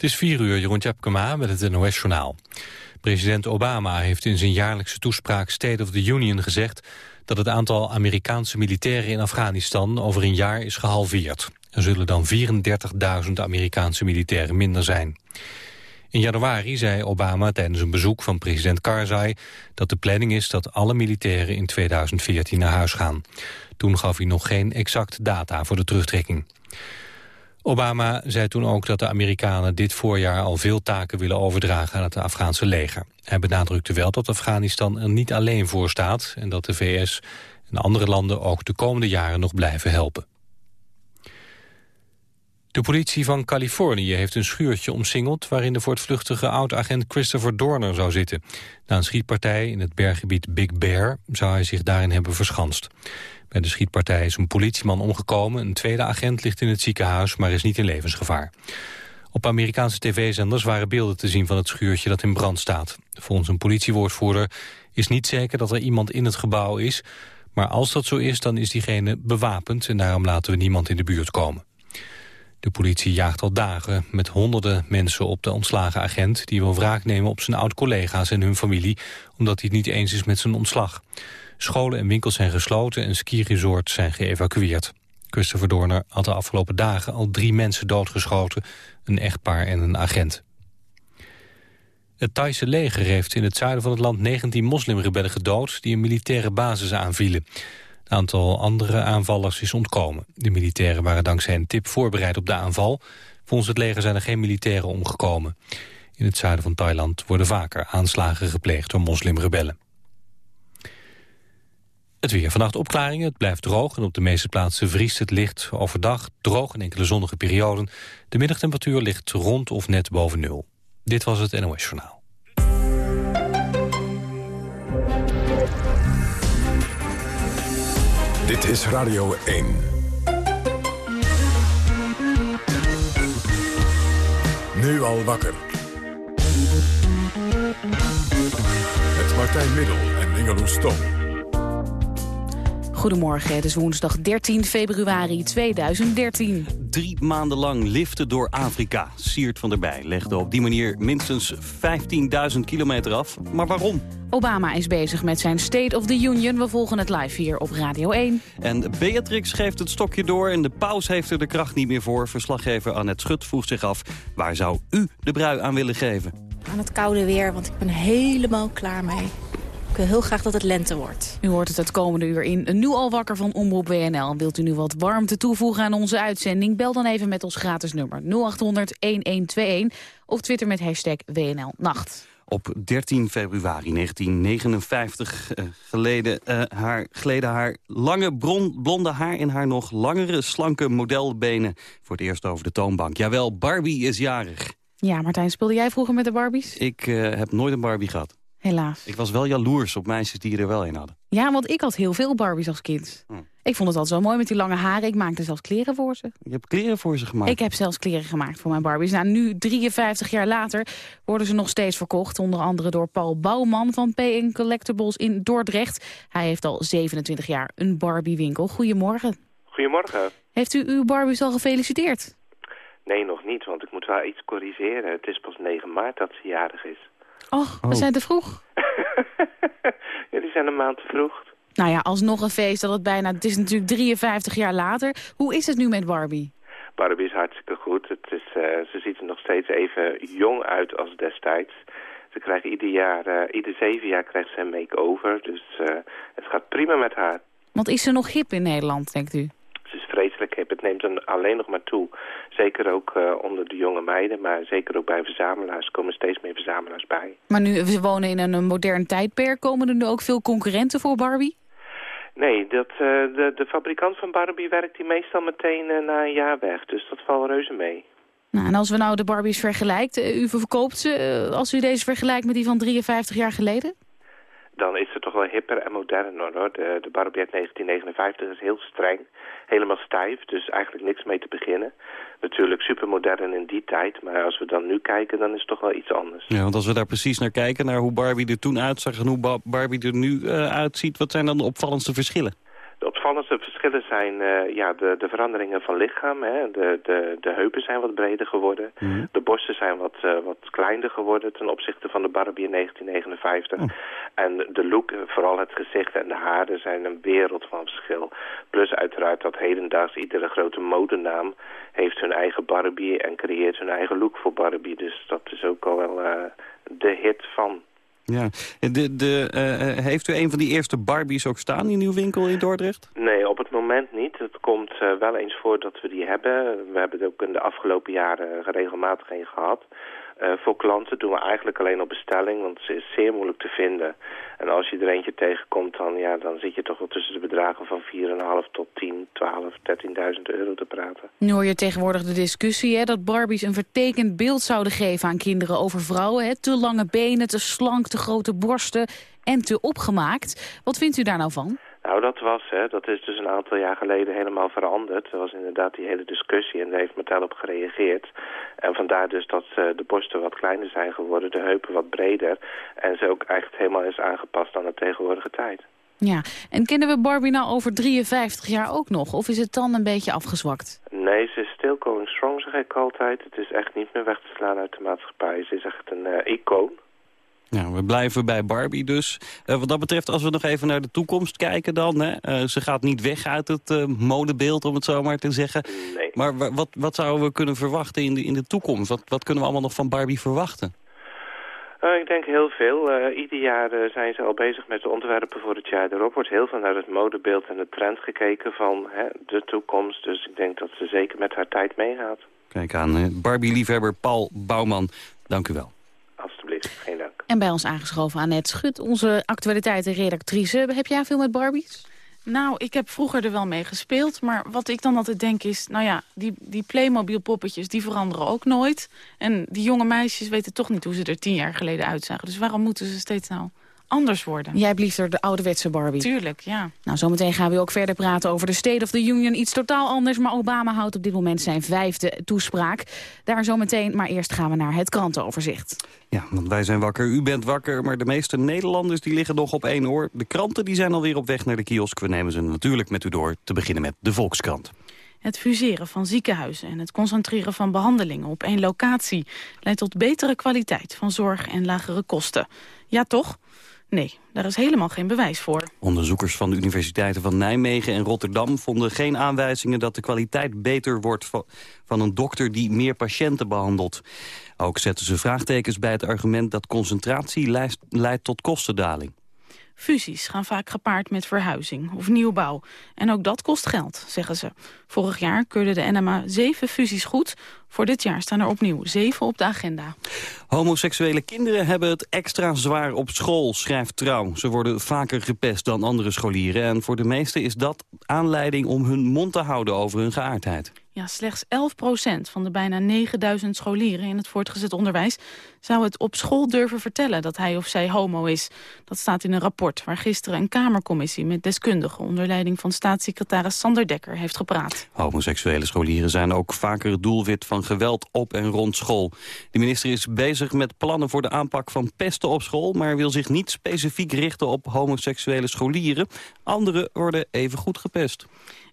Het is 4 uur, Jeroen Tjepkema met het NOS-journaal. President Obama heeft in zijn jaarlijkse toespraak State of the Union gezegd... dat het aantal Amerikaanse militairen in Afghanistan over een jaar is gehalveerd. Er zullen dan 34.000 Amerikaanse militairen minder zijn. In januari zei Obama tijdens een bezoek van president Karzai... dat de planning is dat alle militairen in 2014 naar huis gaan. Toen gaf hij nog geen exacte data voor de terugtrekking. Obama zei toen ook dat de Amerikanen dit voorjaar al veel taken willen overdragen aan het Afghaanse leger. Hij benadrukte wel dat Afghanistan er niet alleen voor staat en dat de VS en andere landen ook de komende jaren nog blijven helpen. De politie van Californië heeft een schuurtje omsingeld... waarin de voortvluchtige oud-agent Christopher Dorner zou zitten. Na een schietpartij in het berggebied Big Bear zou hij zich daarin hebben verschanst. Bij de schietpartij is een politieman omgekomen. Een tweede agent ligt in het ziekenhuis, maar is niet in levensgevaar. Op Amerikaanse tv-zenders waren beelden te zien van het schuurtje dat in brand staat. Volgens een politiewoordvoerder is niet zeker dat er iemand in het gebouw is... maar als dat zo is, dan is diegene bewapend... en daarom laten we niemand in de buurt komen. De politie jaagt al dagen met honderden mensen op de ontslagen agent... die wil wraak nemen op zijn oud-collega's en hun familie... omdat hij het niet eens is met zijn ontslag. Scholen en winkels zijn gesloten en skiresorts zijn geëvacueerd. Christopher Dorner had de afgelopen dagen al drie mensen doodgeschoten... een echtpaar en een agent. Het Thaise leger heeft in het zuiden van het land 19 moslimrebellen gedood... die een militaire basis aanvielen. Een aantal andere aanvallers is ontkomen. De militairen waren dankzij een tip voorbereid op de aanval. Volgens het leger zijn er geen militairen omgekomen. In het zuiden van Thailand worden vaker aanslagen gepleegd door moslimrebellen. Het weer. Vannacht opklaringen, het blijft droog en op de meeste plaatsen vriest het licht. Overdag droog en enkele zonnige perioden. De middagtemperatuur ligt rond of net boven nul. Dit was het NOS Journaal. Dit is Radio 1. Nu al wakker. Met Martijn Middel en Ingeloes Stom. Goedemorgen, het is woensdag 13 februari 2013. Drie maanden lang liften door Afrika. Siert van erbij legde op die manier minstens 15.000 kilometer af. Maar waarom? Obama is bezig met zijn State of the Union. We volgen het live hier op Radio 1. En Beatrix geeft het stokje door en de paus heeft er de kracht niet meer voor. Verslaggever Annette Schut vroeg zich af, waar zou u de brui aan willen geven? Aan het koude weer, want ik ben helemaal klaar mee. Heel graag dat het lente wordt. U hoort het het komende uur in Nu al wakker van Omroep WNL. Wilt u nu wat warmte toevoegen aan onze uitzending? Bel dan even met ons gratis nummer 0800-1121 of twitter met hashtag WNL Nacht. Op 13 februari 1959 uh, geleden, uh, haar, geleden haar lange blonde haar... in haar nog langere, slanke modelbenen voor het eerst over de toonbank. Jawel, Barbie is jarig. Ja, Martijn, speelde jij vroeger met de Barbies? Ik uh, heb nooit een Barbie gehad. Helaas. Ik was wel jaloers op meisjes die er wel een hadden. Ja, want ik had heel veel Barbies als kind. Hm. Ik vond het altijd zo mooi met die lange haren. Ik maakte zelfs kleren voor ze. Je hebt kleren voor ze gemaakt? Ik heb zelfs kleren gemaakt voor mijn Barbies. Nou, nu, 53 jaar later, worden ze nog steeds verkocht. Onder andere door Paul Bouwman van P&N Collectibles in Dordrecht. Hij heeft al 27 jaar een Barbie-winkel. Goedemorgen. Goedemorgen. Heeft u uw Barbies al gefeliciteerd? Nee, nog niet, want ik moet wel iets corrigeren. Het is pas 9 maart dat ze jarig is. Och, we oh. zijn te vroeg. ja, die zijn een maand te vroeg. Nou ja, alsnog een feest dat het bijna... Het is natuurlijk 53 jaar later. Hoe is het nu met Barbie? Barbie is hartstikke goed. Het is, uh, ze ziet er nog steeds even jong uit als destijds. Ze krijgt ieder jaar, uh, ieder zeven jaar krijgt ze een make-over. Dus uh, het gaat prima met haar. Want is ze nog hip in Nederland, denkt u? Ze is vreselijk hip. Het neemt dan alleen nog maar toe. Zeker ook uh, onder de jonge meiden, maar zeker ook bij verzamelaars. Er komen steeds meer verzamelaars bij. Maar nu, we wonen in een modern tijdperk. Komen er nu ook veel concurrenten voor Barbie? Nee, dat, uh, de, de fabrikant van Barbie werkt die meestal meteen uh, na een jaar weg. Dus dat valt reuze mee. Nou, en als we nou de Barbies vergelijken, u verkoopt ze, als u deze vergelijkt met die van 53 jaar geleden? Dan is ze toch wel hipper en moderner hoor. De, de Barbie uit 1959 is heel streng helemaal stijf, dus eigenlijk niks mee te beginnen. Natuurlijk supermodern in die tijd, maar als we dan nu kijken, dan is het toch wel iets anders. Ja, want als we daar precies naar kijken, naar hoe Barbie er toen uitzag en hoe Barbie er nu uh, uitziet, wat zijn dan de opvallendste verschillen? De opvallendste verschillen zijn uh, ja, de, de veranderingen van lichaam. Hè. De, de, de heupen zijn wat breder geworden. Mhm. De borsten zijn wat, uh, wat kleiner geworden ten opzichte van de Barbie in 1959. Oh. En de look, vooral het gezicht en de haren, zijn een wereld van verschil. Plus uiteraard dat hedendaags iedere grote modenaam heeft hun eigen Barbie en creëert hun eigen look voor Barbie. Dus dat is ook al wel uh, de hit van ja. De, de, uh, heeft u een van die eerste Barbies ook staan in uw winkel in Dordrecht? Nee, op het moment niet. Het komt uh, wel eens voor dat we die hebben. We hebben er ook in de afgelopen jaren regelmatig een gehad. Uh, voor klanten doen we eigenlijk alleen op bestelling, want ze is zeer moeilijk te vinden. En als je er eentje tegenkomt, dan, ja, dan zit je toch wel tussen de bedragen van 4,5 tot 10, 12, 13.000 euro te praten. Nu hoor je tegenwoordig de discussie hè, dat Barbies een vertekend beeld zouden geven aan kinderen over vrouwen. Hè? Te lange benen, te slank, te grote borsten en te opgemaakt. Wat vindt u daar nou van? Nou, dat was, hè, dat is dus een aantal jaar geleden helemaal veranderd. Er was inderdaad die hele discussie en daar heeft Mattel op gereageerd. En vandaar dus dat uh, de borsten wat kleiner zijn geworden, de heupen wat breder. En ze ook echt helemaal is aangepast aan de tegenwoordige tijd. Ja, en kennen we Barbie nou over 53 jaar ook nog? Of is het dan een beetje afgezwakt? Nee, ze is still going strong, zeg ik altijd. Het is echt niet meer weg te slaan uit de maatschappij. Ze is echt een uh, icoon. We blijven bij Barbie dus. Uh, wat dat betreft, als we nog even naar de toekomst kijken dan... Hè, uh, ze gaat niet weg uit het uh, modebeeld, om het zo maar te zeggen. Nee. Maar wat, wat zouden we kunnen verwachten in de, in de toekomst? Wat, wat kunnen we allemaal nog van Barbie verwachten? ik denk heel veel. ieder jaar zijn ze al bezig met de ontwerpen voor het jaar erop. wordt heel veel naar het modebeeld en de trend gekeken van hè, de toekomst. Dus ik denk dat ze zeker met haar tijd meegaat. Kijk aan, Barbie-liefhebber Paul Bouwman. Dank u wel. Alsjeblieft, geen dank. En bij ons aangeschoven Annette Schut, onze actualiteitenredactrice. Heb jij veel met Barbies? Nou, ik heb vroeger er wel mee gespeeld. Maar wat ik dan altijd denk is... nou ja, die, die Playmobil poppetjes die veranderen ook nooit. En die jonge meisjes weten toch niet hoe ze er tien jaar geleden uitzagen. Dus waarom moeten ze steeds nou anders worden. Jij hebt liever de ouderwetse Barbie. Tuurlijk, ja. Nou, zometeen gaan we ook verder praten over de State of the Union. Iets totaal anders, maar Obama houdt op dit moment zijn vijfde toespraak. Daar zometeen, maar eerst gaan we naar het krantenoverzicht. Ja, want wij zijn wakker, u bent wakker, maar de meeste Nederlanders die liggen nog op één oor. De kranten die zijn alweer op weg naar de kiosk. We nemen ze natuurlijk met u door, te beginnen met de Volkskrant. Het fuseren van ziekenhuizen en het concentreren van behandelingen op één locatie... leidt tot betere kwaliteit van zorg en lagere kosten. Ja, toch? Nee, daar is helemaal geen bewijs voor. Onderzoekers van de universiteiten van Nijmegen en Rotterdam... vonden geen aanwijzingen dat de kwaliteit beter wordt van een dokter die meer patiënten behandelt. Ook zetten ze vraagtekens bij het argument dat concentratie leidt tot kostendaling. Fusies gaan vaak gepaard met verhuizing of nieuwbouw. En ook dat kost geld, zeggen ze. Vorig jaar keurde de NMA zeven fusies goed. Voor dit jaar staan er opnieuw zeven op de agenda. Homoseksuele kinderen hebben het extra zwaar op school, schrijft Trouw. Ze worden vaker gepest dan andere scholieren. En voor de meesten is dat aanleiding om hun mond te houden over hun geaardheid. Ja, slechts 11% van de bijna 9000 scholieren in het voortgezet onderwijs... zou het op school durven vertellen dat hij of zij homo is. Dat staat in een rapport waar gisteren een Kamercommissie... met deskundigen onder leiding van staatssecretaris Sander Dekker heeft gepraat. Homoseksuele scholieren zijn ook vaker het doelwit van geweld op en rond school. De minister is bezig met plannen voor de aanpak van pesten op school... maar wil zich niet specifiek richten op homoseksuele scholieren. Anderen worden even goed gepest.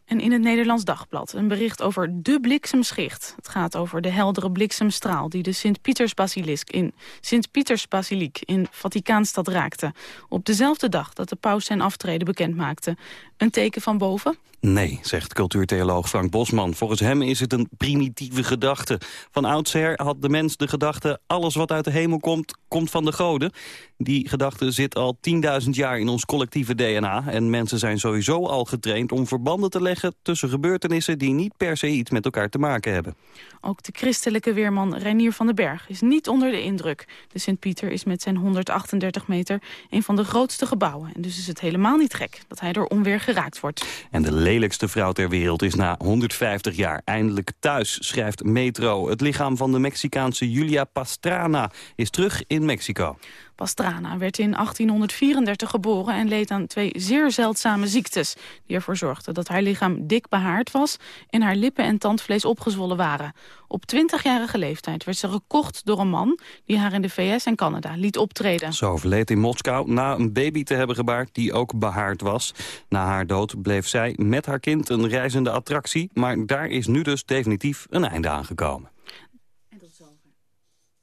En in het Nederlands Dagblad een bericht over de bliksemschicht. Het gaat over de heldere bliksemstraal die de Sint-Pietersbasiliek in, Sint -Pietersbasiliek in Vaticaanstad raakte. Op dezelfde dag dat de paus zijn aftreden bekend maakte. Een teken van boven? Nee, zegt cultuurtheoloog Frank Bosman. Volgens hem is het een primitieve gedachte. Van oudsher had de mens de gedachte... alles wat uit de hemel komt, komt van de goden. Die gedachte zit al 10.000 jaar in ons collectieve DNA... en mensen zijn sowieso al getraind om verbanden te leggen... tussen gebeurtenissen die niet per se iets met elkaar te maken hebben. Ook de christelijke weerman Reinier van den Berg is niet onder de indruk. De Sint-Pieter is met zijn 138 meter een van de grootste gebouwen. En dus is het helemaal niet gek dat hij door onweer geraakt wordt. En de lelijkste vrouw ter wereld is na 150 jaar eindelijk thuis, schrijft Metro. Het lichaam van de Mexicaanse Julia Pastrana is terug in Mexico. Pastrana werd in 1834 geboren en leed aan twee zeer zeldzame ziektes... die ervoor zorgden dat haar lichaam dik behaard was... en haar lippen en tandvlees opgezwollen waren. Op 20-jarige leeftijd werd ze gekocht door een man... die haar in de VS en Canada liet optreden. Ze overleed in Moskou na een baby te hebben gebaard die ook behaard was. Na haar dood bleef zij met haar kind een reizende attractie... maar daar is nu dus definitief een einde aangekomen.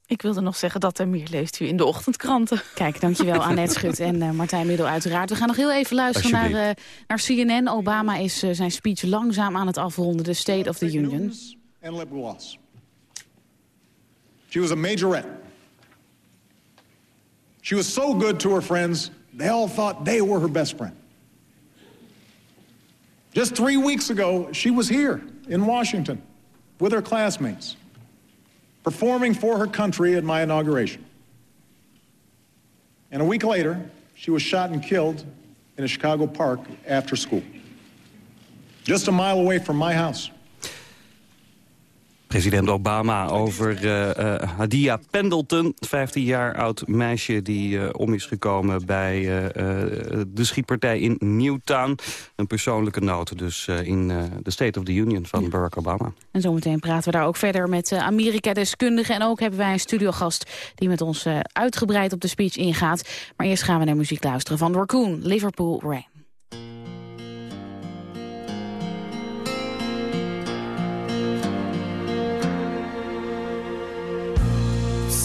Ik wilde nog zeggen dat er meer leest u in de ochtendkranten. Kijk, dankjewel Annette Schut en uh, Martijn Middel uiteraard. We gaan nog heel even luisteren naar, uh, naar CNN. Obama is uh, zijn speech langzaam aan het afronden. De State of the Union. And. She was a majorette. She was so good to her friends, they all thought they were her best friend. Just three weeks ago, she was here in Washington with her classmates. Performing for her country at my inauguration. And a week later, she was shot and killed in a Chicago park after school, just a mile away from my house. President Obama over uh, uh, Hadia Pendleton, 15 jaar oud meisje die uh, om is gekomen bij de schietpartij in Newtown. Een persoonlijke noot dus in de State of the Union van Barack Obama. En zometeen praten we daar ook verder met Amerika-deskundigen. En ook hebben wij een studiogast die met ons uitgebreid op de speech ingaat. Maar eerst gaan we naar muziek luisteren van Raccoon, Liverpool Rain.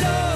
So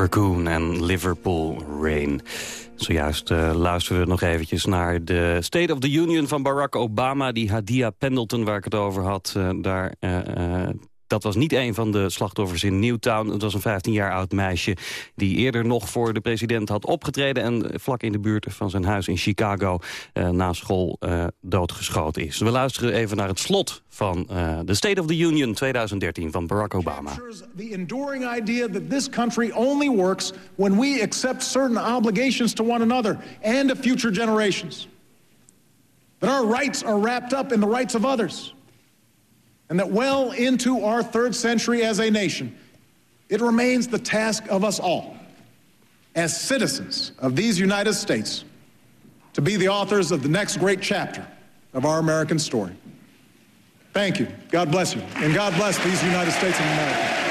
Raccoon en Liverpool Rain. Zojuist uh, luisteren we nog eventjes naar de State of the Union van Barack Obama. Die Hadia Pendleton, waar ik het over had, uh, daar... Uh, dat was niet een van de slachtoffers in Newtown. Het was een 15 jaar oud meisje die eerder nog voor de president had opgetreden... en vlak in de buurt van zijn huis in Chicago uh, na school uh, doodgeschoten is. We luisteren even naar het slot van uh, the State of the Union 2013 van Barack Obama. The enduring idea that this country only works when we accept certain obligations to one another and to future generations. That our rights are wrapped up in the rights of others. And that well into our third century as a nation, it remains the task of us all, as citizens of these United States, to be the authors of the next great chapter of our American story. Thank you. God bless you. And God bless these United States of America.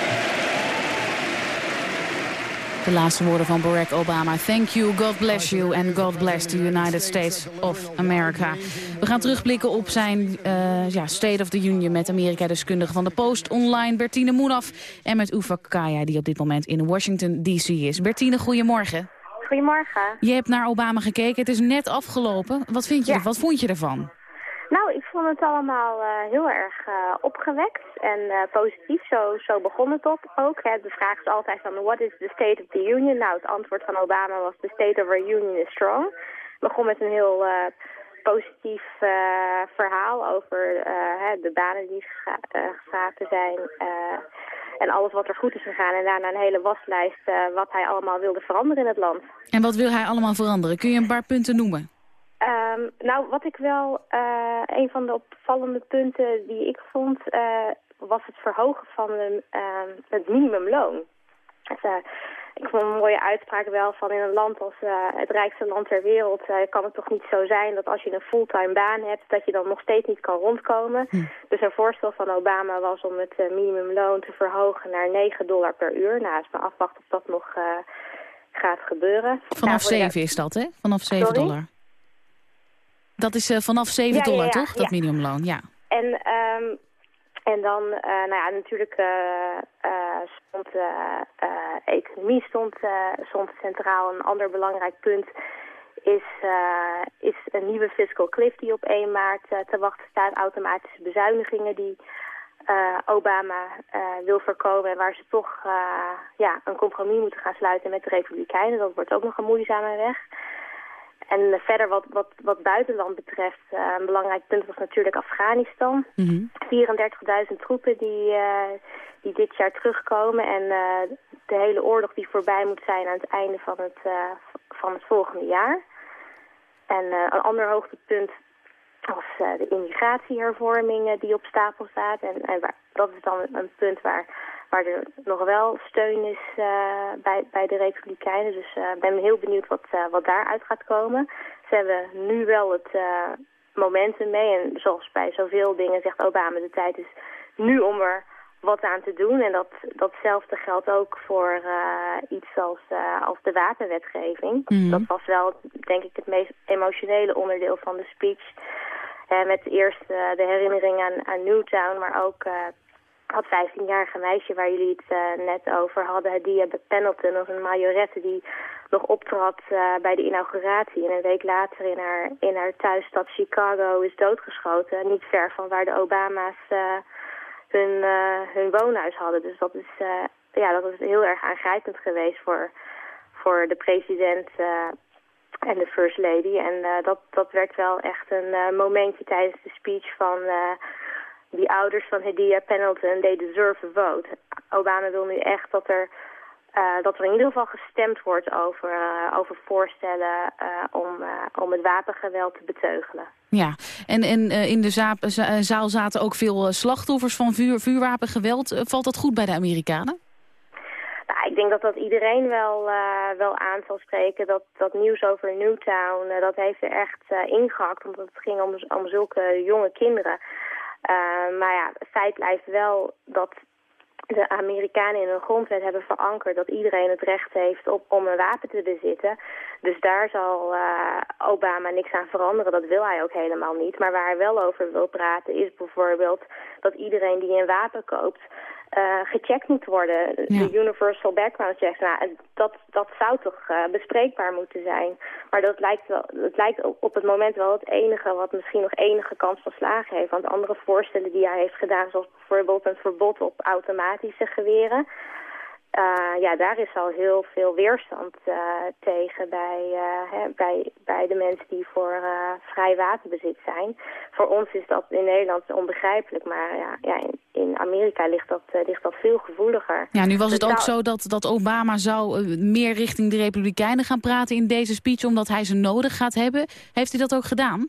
De laatste woorden van Barack Obama. Thank you, God bless you and God bless the United States of America. We gaan terugblikken op zijn uh, ja, State of the Union met Amerika-deskundige van de Post online, Bertine Moenaf. En met Ufa Kaya, die op dit moment in Washington D.C. is. Bertine, goedemorgen. Goedemorgen. Je hebt naar Obama gekeken, het is net afgelopen. Wat, vind je, Ja. wat vond je ervan? Nou, ik vond het allemaal eh, heel erg eh, opgewekt en eh, positief. Zo, zo begon het op ook. Hè. De vraag is altijd van, what is the state of the union? Nou, het antwoord van Obama was, the state of our union is strong. Het begon met een heel positief verhaal over de banen die gescha- geschapen zijn... en alles wat er goed is gegaan. En daarna een hele waslijst wat hij allemaal wilde veranderen in het land. En wat wil hij allemaal veranderen? Kun je een paar punten noemen? Ehm, nou, wat ik wel, eh, een van de opvallende punten die ik vond, eh, was het verhogen van ehm, het minimumloon. Dus, eh, ik vond een mooie uitspraak wel van in een land als het rijkste land ter wereld kan het toch niet zo zijn dat als je een fulltime baan hebt, dat je dan nog steeds niet kan rondkomen. Dus een voorstel van Obama was om het minimumloon te verhogen naar 9 dollar per uur. Nou, is maar afwachten of dat nog gaat gebeuren. Vanaf Ja, voor de- 7 is dat, hè? Vanaf 7 Sorry? dollar. Dat is eh, vanaf 7 Ja, ja, dollar, toch? Dat minimumloon, ja. En, ehm, en dan, eh, nou ja, natuurlijk eh, stond economie stond, stond centraal. Een ander belangrijk punt is, eh, is een nieuwe fiscal cliff die op 1 maart te wachten staat. Automatische bezuinigingen die eh, Obama wil voorkomen. En waar ze toch ja, een compromis moeten gaan sluiten met de Republikeinen. Dat wordt ook nog een moeizame weg. En verder wat, wat, wat buitenland betreft, eh, een belangrijk punt was natuurlijk Afghanistan. Mhm. 34.000 troepen die, eh, die dit jaar terugkomen. En eh, de hele oorlog die voorbij moet zijn aan het einde van het, van het volgende jaar. En een ander hoogtepunt was de immigratiehervorming eh, die op stapel staat. En, en waar, dat is dan een punt waar, waar er nog wel steun is eh, bij, bij de Republikeinen. Dus eh, ik ben heel benieuwd wat, eh, wat daaruit gaat komen. Ze hebben nu wel het momentum mee. En zoals bij zoveel dingen zegt Obama, de tijd is nu om er wat aan te doen. En dat, datzelfde geldt ook voor iets als, als de wapenwetgeving. Mhm. Dat was wel, denk ik, het meest emotionele onderdeel van de speech. Eh, met eerst de herinnering aan, aan Newtown, maar ook dat 15-jarige meisje waar jullie het eh, net over hadden, Hadia Pendleton, als een majorette die nog optrad eh, bij de inauguratie. En een week later in haar, in haar thuisstad Chicago is doodgeschoten. Niet ver van waar de Obama's eh, hun, eh, hun woonhuis hadden. Dus dat is, eh, ja, dat is heel erg aangrijpend geweest voor, voor de president eh, en de first lady. En eh, dat, dat werd wel echt een eh, momentje tijdens de speech van... die ouders van Hadia Pendleton, they deserve a vote. Obama wil nu echt dat er, eh, dat er in ieder geval gestemd wordt over, eh, over voorstellen eh, om, om het wapengeweld te beteugelen. Ja, en, en in de za- za- zaal zaten ook veel slachtoffers van vuur, vuurwapengeweld. Valt dat goed bij de Amerikanen? Nou, ik denk dat dat iedereen wel, wel aan zal spreken. Dat, dat nieuws over Newtown, dat heeft er echt ingehakt. Omdat het ging om, om zulke jonge kinderen. Maar ja, feit blijft wel dat de Amerikanen in hun grondwet hebben verankerd dat iedereen het recht heeft op, om een wapen te bezitten. Dus daar zal uh, Obama niks aan veranderen. Dat wil hij ook helemaal niet. Maar waar hij wel over wil praten is bijvoorbeeld dat iedereen die een wapen koopt uh, gecheckt moet worden. De universal background checks. Nou, dat, dat zou toch uh, bespreekbaar moeten zijn. Maar dat lijkt, wel, dat lijkt op het moment wel het enige wat misschien nog enige kans van slagen heeft. Want andere voorstellen die hij heeft gedaan, zoals bijvoorbeeld een verbod op automatische geweren... Uh, ja, daar is al heel veel weerstand uh, tegen bij, uh, hè, bij, bij de mensen die voor vrij wapenbezit zijn. Voor ons is dat in Nederland onbegrijpelijk, maar ja, ja in, in Amerika ligt dat, ligt dat veel gevoeliger. Ja, nu was het ook zo dat, dat Obama zou meer richting de Republikeinen gaan praten in deze speech, omdat hij ze nodig gaat hebben. Heeft hij dat ook gedaan?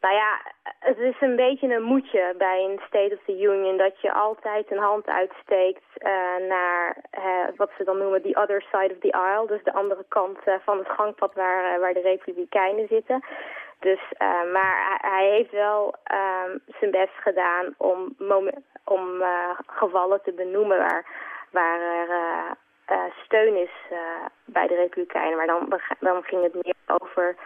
Nou ja, het is een beetje een moedje bij een State of the Union... dat je altijd een hand uitsteekt uh, naar uh, wat ze dan noemen the other side of the aisle. Dus de andere kant uh, van het gangpad waar, waar de republikeinen zitten. Dus, maar hij heeft wel ehm, zijn best gedaan om, om gevallen te benoemen waar, waar er steun is bij de republikeinen. Maar dan, dan ging het meer over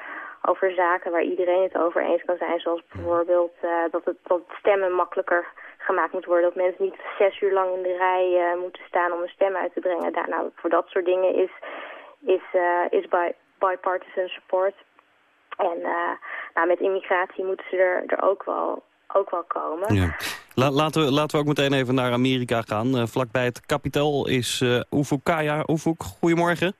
over zaken waar iedereen het over eens kan zijn. Zoals bijvoorbeeld dat, het, dat stemmen makkelijker gemaakt moet worden. Dat mensen niet zes uur lang in de rij moeten staan om een stem uit te brengen. Daar, nou, voor dat soort dingen is, is, is bipartisan support. En nou, met immigratie moeten ze er, er ook, wel, ook wel komen. Ja. laten, we, laten we ook meteen even naar Amerika gaan. vlakbij het kapitool is uh, Ufuk Kaya. Ufuk, goedemorgen.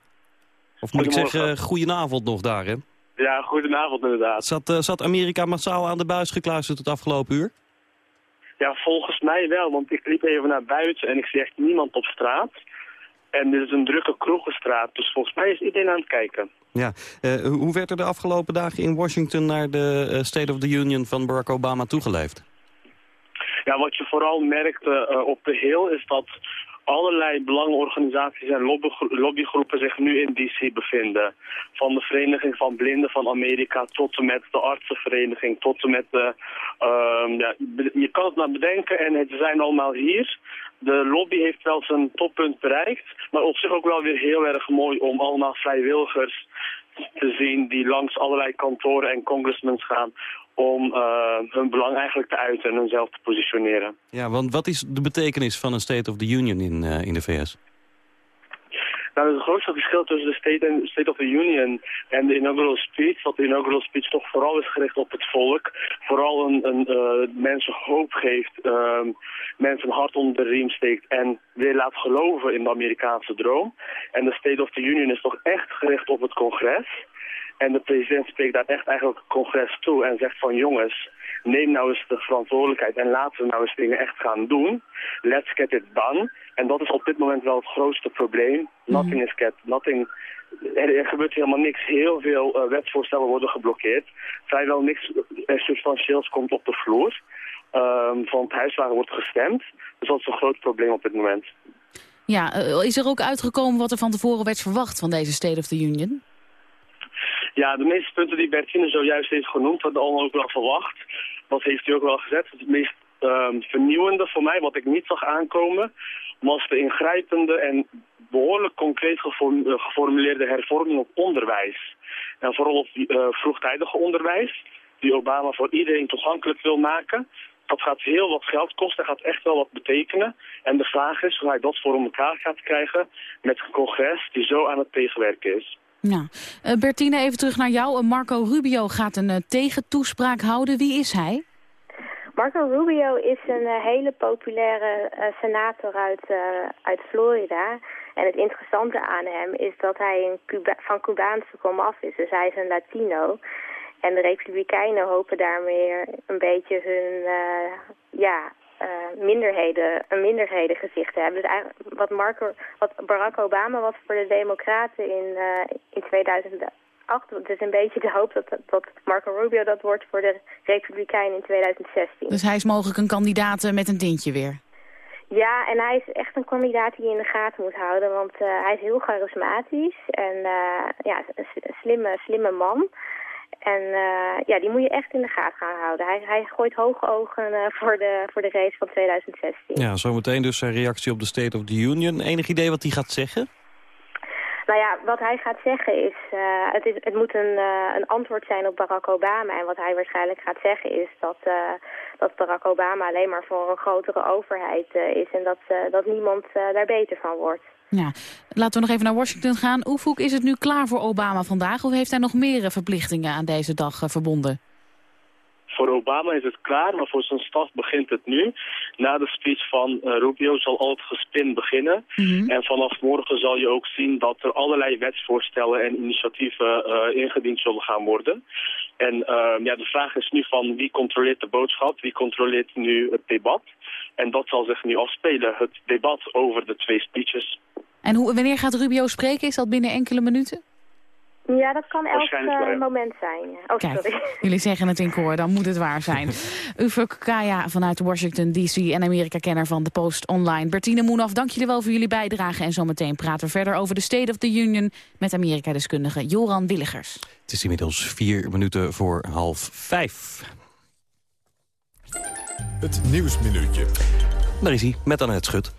Of moet ik zeggen, goedenavond nog daar, hè? Ja, goedenavond inderdaad. Zat, uh, zat Amerika massaal aan de buis gekluisterd het afgelopen uur? Ja, volgens mij wel, want ik liep even naar buiten en ik zie echt niemand op straat. En dit is een drukke kroegenstraat, dus volgens mij is iedereen aan het kijken. Ja, uh, hoe werd er de afgelopen dagen in Washington naar de uh, State of the Union van Barack Obama toegeleefd? Ja, wat je vooral merkte uh, op de Hill is dat allerlei belangenorganisaties en lobbygroepen zich nu in DC bevinden. Van de Vereniging van Blinden van Amerika tot en met de artsenvereniging, tot en met de... Uh, ja, je kan het maar bedenken en het zijn allemaal hier. De lobby heeft wel zijn toppunt bereikt, maar op zich ook wel weer heel erg mooi om allemaal vrijwilligers te zien die langs allerlei kantoren en congressmen gaan om uh, hun belang eigenlijk te uiten en hunzelf te positioneren. Ja, want wat is de betekenis van een State of the Union in, uh, in de VS? Nou, het grootste verschil tussen de State, of the Union en de inaugural speech, dat de inaugural speech toch vooral is gericht op het volk, vooral een, een uh, mensen hoop geeft, uh, mensen hart onder de riem steekt en weer laat geloven in de Amerikaanse droom. En de State of the Union is toch echt gericht op het congres. En de president spreekt daar echt eigenlijk het congres toe en zegt van jongens, neem nou eens de verantwoordelijkheid en laten we nou eens dingen echt gaan doen. Let's get it done. En dat is op dit moment wel het grootste probleem. Nothing is get, nothing... Er, gebeurt helemaal niks. Heel veel uh, wetsvoorstellen worden geblokkeerd. Vrijwel niks uh, substantieels komt op de vloer. Um, van het huiswagen wordt gestemd. Dus dat is een groot probleem op dit moment. Ja, uh, is er ook uitgekomen wat er van tevoren werd verwacht van deze State of the Union? Ja, de meeste punten die Bertine zojuist heeft genoemd, hadden allemaal ook wel verwacht. Dat heeft u ook wel gezet. Het meest um, vernieuwende voor mij, wat ik niet zag aankomen, was de ingrijpende en behoorlijk concreet geformuleerde hervorming op onderwijs. En vooral op uh, vroegtijdige onderwijs, die Obama voor iedereen toegankelijk wil maken. Dat gaat heel wat geld kosten, dat gaat echt wel wat betekenen. En de vraag is hoe hij dat voor elkaar gaat krijgen met een congres die zo aan het tegenwerken is. Uh, Bertine, even terug naar jou. Marco Rubio gaat een uh, tegentoespraak houden. Wie is hij? Marco Rubio is een hele populaire senator uit, uit Florida. En het interessante aan hem is dat hij een Cuba van Cubaanse komaf is. Dus hij is een Latino. En de Republikeinen hopen daarmee een beetje hun ja, uh, minderheden, een minderhedengezicht hebben. Dus eigenlijk wat, Marco, wat Barack Obama was voor de democraten in, uh, in 2008. Het is een beetje de hoop dat, dat Marco Rubio dat wordt voor de republikeinen in 2016. Dus hij is mogelijk een kandidaat met een tintje weer? Ja, en hij is echt een kandidaat die je in de gaten moet houden, want uh, hij is heel charismatisch en ja, een slimme, slimme man. En uh, ja, die moet je echt in de gaten gaan houden. Hij, hij gooit hoge ogen voor, de, voor de race van 2016. Ja, zometeen dus zijn reactie op de State of the Union. Enig idee wat hij gaat zeggen? Nou ja, wat hij gaat zeggen is, uh, het, is het moet een, een antwoord zijn op Barack Obama. En wat hij waarschijnlijk gaat zeggen is dat, dat Barack Obama alleen maar voor een grotere overheid is. En dat, dat niemand daar beter van wordt. Ja, laten we nog even naar Washington gaan. Oefoek, is het nu klaar voor Obama vandaag? Of heeft hij nog meer verplichtingen aan deze dag verbonden? Voor Obama is het klaar, maar voor zijn staf begint het nu. Na de speech van uh, Rubio zal al het gespin beginnen. Mhm. En vanaf morgen zal je ook zien dat er allerlei wetsvoorstellen en initiatieven uh, ingediend zullen gaan worden. En uh, ja, de vraag is nu van wie controleert de boodschap, wie controleert nu het debat. En dat zal zich nu afspelen, het debat over de twee speeches. En hoe, wanneer gaat Rubio spreken? Is dat binnen enkele minuten? Ja, dat kan elk uh, moment zijn. Oh, Kijk, sorry. jullie zeggen het in koor, dan moet het waar zijn. Ufuk Kaya vanuit Washington D.C. en Amerika-kenner van de Post Online. Bertine Moenaf, dank jullie wel voor jullie bijdrage. En zometeen praten we verder over de State of the Union... met Amerika-deskundige Joran Willigers. Het is inmiddels vier minuten voor half vijf. Het Nieuwsminuutje. Daar is hij, met het Schut.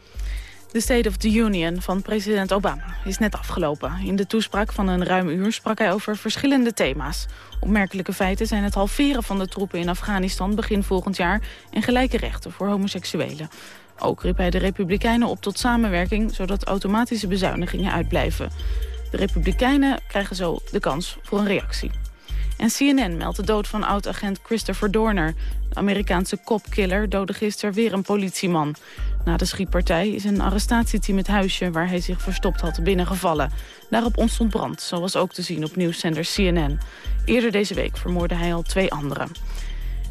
De State of the Union van president Obama is net afgelopen. In de toespraak van een ruim uur sprak hij over verschillende thema's. Opmerkelijke feiten zijn het halveren van de troepen in Afghanistan begin volgend jaar... en gelijke rechten voor homoseksuelen. Ook riep hij de Republikeinen op tot samenwerking... zodat automatische bezuinigingen uitblijven. De Republikeinen krijgen zo de kans voor een reactie. En CNN meldt de dood van oud-agent Christopher Dorner. De Amerikaanse kopkiller doodde gisteren weer een politieman. Na de schietpartij is een arrestatieteam het huisje waar hij zich verstopt had binnengevallen. Daarop ontstond brand, zoals ook te zien op nieuwszender CNN. Eerder deze week vermoordde hij al twee anderen.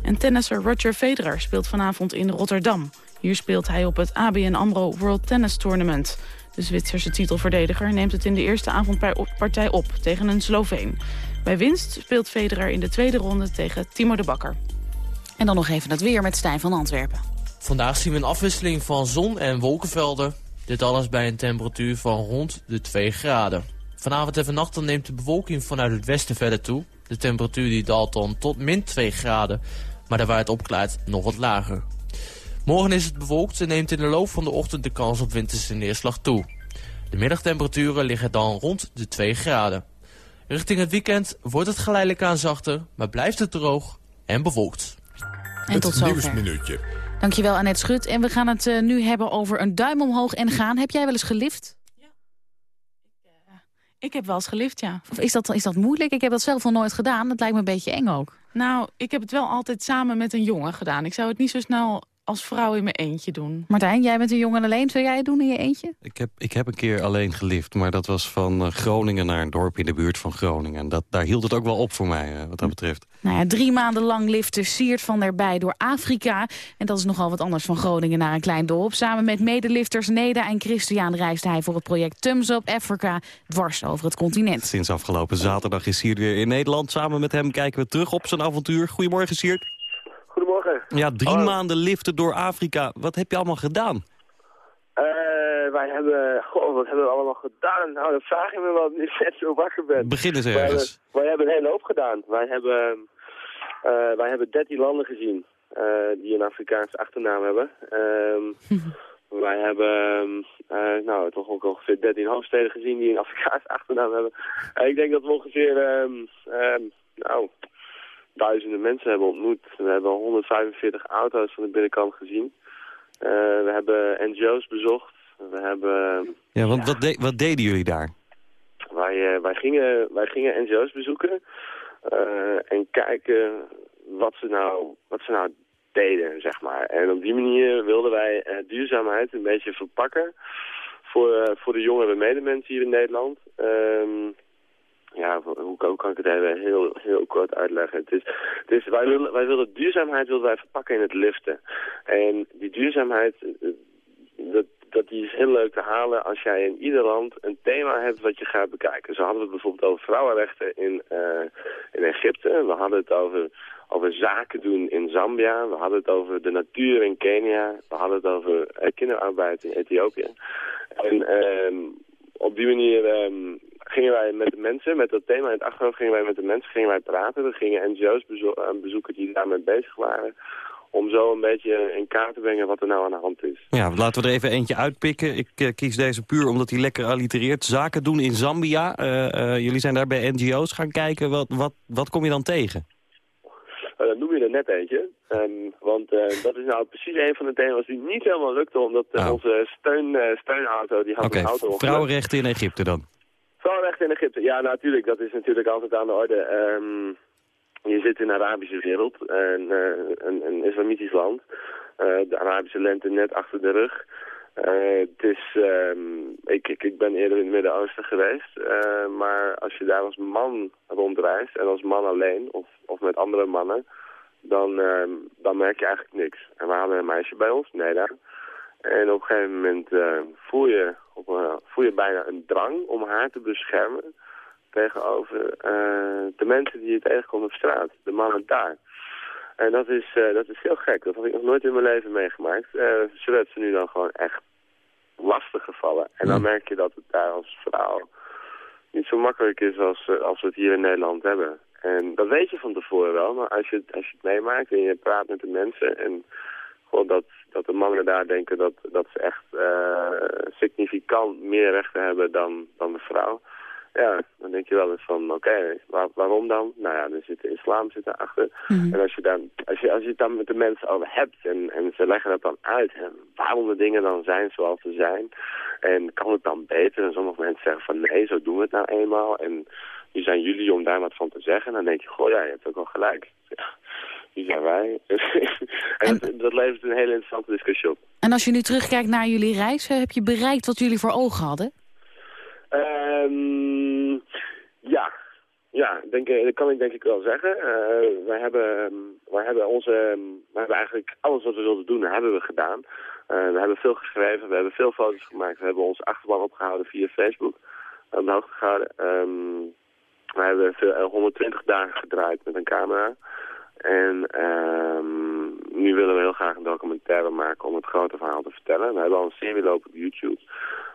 En tennisser Roger Federer speelt vanavond in Rotterdam. Hier speelt hij op het ABN AMRO World Tennis Tournament. De Zwitserse titelverdediger neemt het in de eerste avondpartij op tegen een Sloveen. Bij winst speelt Federer in de tweede ronde tegen Timo de Bakker. En dan nog even het weer met Stijn van Antwerpen. Vandaag zien we een afwisseling van zon en wolkenvelden. Dit alles bij een temperatuur van rond de 2 graden. Vanavond en vannacht neemt de bewolking vanuit het westen verder toe. De temperatuur die daalt dan tot min 2 graden, maar daar waar het opklaart nog wat lager. Morgen is het bewolkt en neemt in de loop van de ochtend de kans op winterse neerslag toe. De middagtemperaturen liggen dan rond de 2 graden. Richting het weekend wordt het geleidelijk aan zachter, maar blijft het droog en bewolkt. En tot zover. Nieuwsminuutje. Dankjewel Annette Schut. En we gaan het uh, nu hebben over een duim omhoog en gaan. Heb jij wel eens gelift? Ik heb wel eens gelift, ja. Of is dat, is dat moeilijk? Ik heb dat zelf nog nooit gedaan. Dat lijkt me een beetje eng ook. Nou, ik heb het wel altijd samen met een jongen gedaan. Ik zou het niet zo snel als vrouw in mijn eentje doen. Martijn, jij bent een jongen alleen. Zou jij het doen in je eentje? Ik heb, ik heb een keer alleen gelift, maar dat was van uh, Groningen naar een dorp in de buurt van Groningen. En dat, daar hield het ook wel op voor mij, uh, wat dat betreft. Nou ja, drie maanden lang liften Siert van erbij door Afrika. En dat is nogal wat anders van Groningen naar een klein dorp. Samen met medelifters Neda en Christian reisde hij voor het project Thumbs Up Africa dwars over het continent. Sinds afgelopen zaterdag is Siert weer in Nederland. Samen met hem kijken we terug op zijn avontuur. Goedemorgen Siert. Goedemorgen. Ja, drie Hallo. maanden liften door Afrika. Wat heb je allemaal gedaan? Uh, wij hebben, goh, wat hebben we allemaal gedaan? Nou, dat vraag je me wel, nu net zo wakker ben. Begin eens Wij ergens. wij hebben een hele hoop gedaan. Wij hebben, uh, wij hebben 13 landen gezien uh, die een Afrikaanse achternaam hebben. Um, wij hebben, uh, nou, toch ook ongeveer 13 hoofdsteden gezien die een Afrikaanse achternaam hebben. ik denk dat we ongeveer, um, um, nou duizenden mensen hebben ontmoet. We hebben 145 auto's van de binnenkant gezien. Uh, we hebben NGO's bezocht. We hebben... Ja, want ja. Wat, de wat deden jullie daar? Wij, uh, wij, gingen, wij gingen NGO's bezoeken uh, en kijken wat ze, nou, wat ze nou deden, zeg maar. En op die manier wilden wij duurzaamheid een beetje verpakken voor, voor de jongere medemensen hier in Nederland. Um, ja, hoe, kan ik het even heel, heel kort uitleggen? Het is, wij, willen, wij willen duurzaamheid willen wij verpakken in het liften. En die duurzaamheid, dat, dat die is heel leuk te halen als jij in ieder land een thema hebt wat je gaat bekijken. Zo hadden we het bijvoorbeeld over vrouwenrechten in, uh, in Egypte. We hadden het over, over zaken doen in Zambia. We hadden het over de natuur in Kenia. We hadden het over uh, kinderarbeid in Ethiopië. En uh, op die manier um, gingen wij met de mensen, met dat thema in het achterhoofd gingen wij met de mensen gingen wij praten. We gingen NGO's bezo bezoeken die daarmee bezig waren om zo een beetje in kaart te brengen wat er nou aan de hand is. Ja, laten we er even eentje uitpikken. Ik uh, kies deze puur omdat hij lekker allitereert. Zaken doen in Zambia. Uh, uh, jullie zijn daar bij NGO's gaan kijken. Wat, wat, wat kom je dan tegen? dat noem je er net eentje. Um, want dat is nou precies een van de thema's die niet helemaal lukte... omdat oh. onze steun, steunauto, die had okay. een auto... Vrouwenrechten in Egypte dan? Vrouwenrechten in Egypte, ja natuurlijk. Dat is natuurlijk altijd aan de orde. Um, je zit in de Arabische wereld, en, uh, een, een islamitisch land. Uh, de Arabische lente net achter de rug. Uh, het is, um, ik, ik, ik ben eerder in het Midden-Oosten geweest, maar als je daar als man rondreist en als man alleen of, of met andere mannen, dan, uh, dan merk je eigenlijk niks. En we hadden een meisje bij ons, Neda. En op een gegeven moment uh, voel, je, op, uh, voel je bijna een drang om haar te beschermen tegenover uh, de mensen die je tegenkomt op straat, de mannen daar. En dat is, uh, dat is heel gek, dat had ik nog nooit in mijn leven meegemaakt. Ze werd ze nu dan gewoon echt lastig gevallen. En dan merk je dat het daar als vrouw niet zo makkelijk is als, als we het hier in Nederland hebben. En dat weet je van tevoren wel, maar als je, als je het meemaakt en je praat met de mensen... en gewoon dat, dat de mannen daar denken dat, dat ze echt significant meer rechten hebben dan, dan de vrouw ja, dan denk je wel eens van, oké, waar, waarom dan? Nou ja, er zit de islam zit erachter. Mm -hmm. En als je, dan, als, je, als je het dan met de mensen over hebt en, en ze leggen dat dan uit, en waarom de dingen dan zijn zoals ze zijn, en kan het dan beter? En sommige mensen zeggen van, nee, zo doen we het nou eenmaal. En wie zijn jullie om daar wat van te zeggen? En dan denk je, goh, ja, je hebt ook wel gelijk. Ja, wie zijn wij? en, en dat, levert een hele interessante discussie op. En als je nu terugkijkt naar jullie reis, heb je bereikt wat jullie voor ogen hadden? Um, ja, ja denk, dat kan ik denk ik wel zeggen. Uh, wij, hebben, wij hebben onze, wij hebben eigenlijk alles wat we wilden doen, hebben we gedaan. Uh, we hebben veel geschreven, we hebben veel foto's gemaakt, we hebben onze achterban opgehouden via Facebook. Hoogte gehouden. Um, we hebben veel, 120 dagen gedraaid met een camera. En um, nu willen we heel graag een documentaire maken om het grote verhaal te vertellen. We hebben al een serie lopen op YouTube.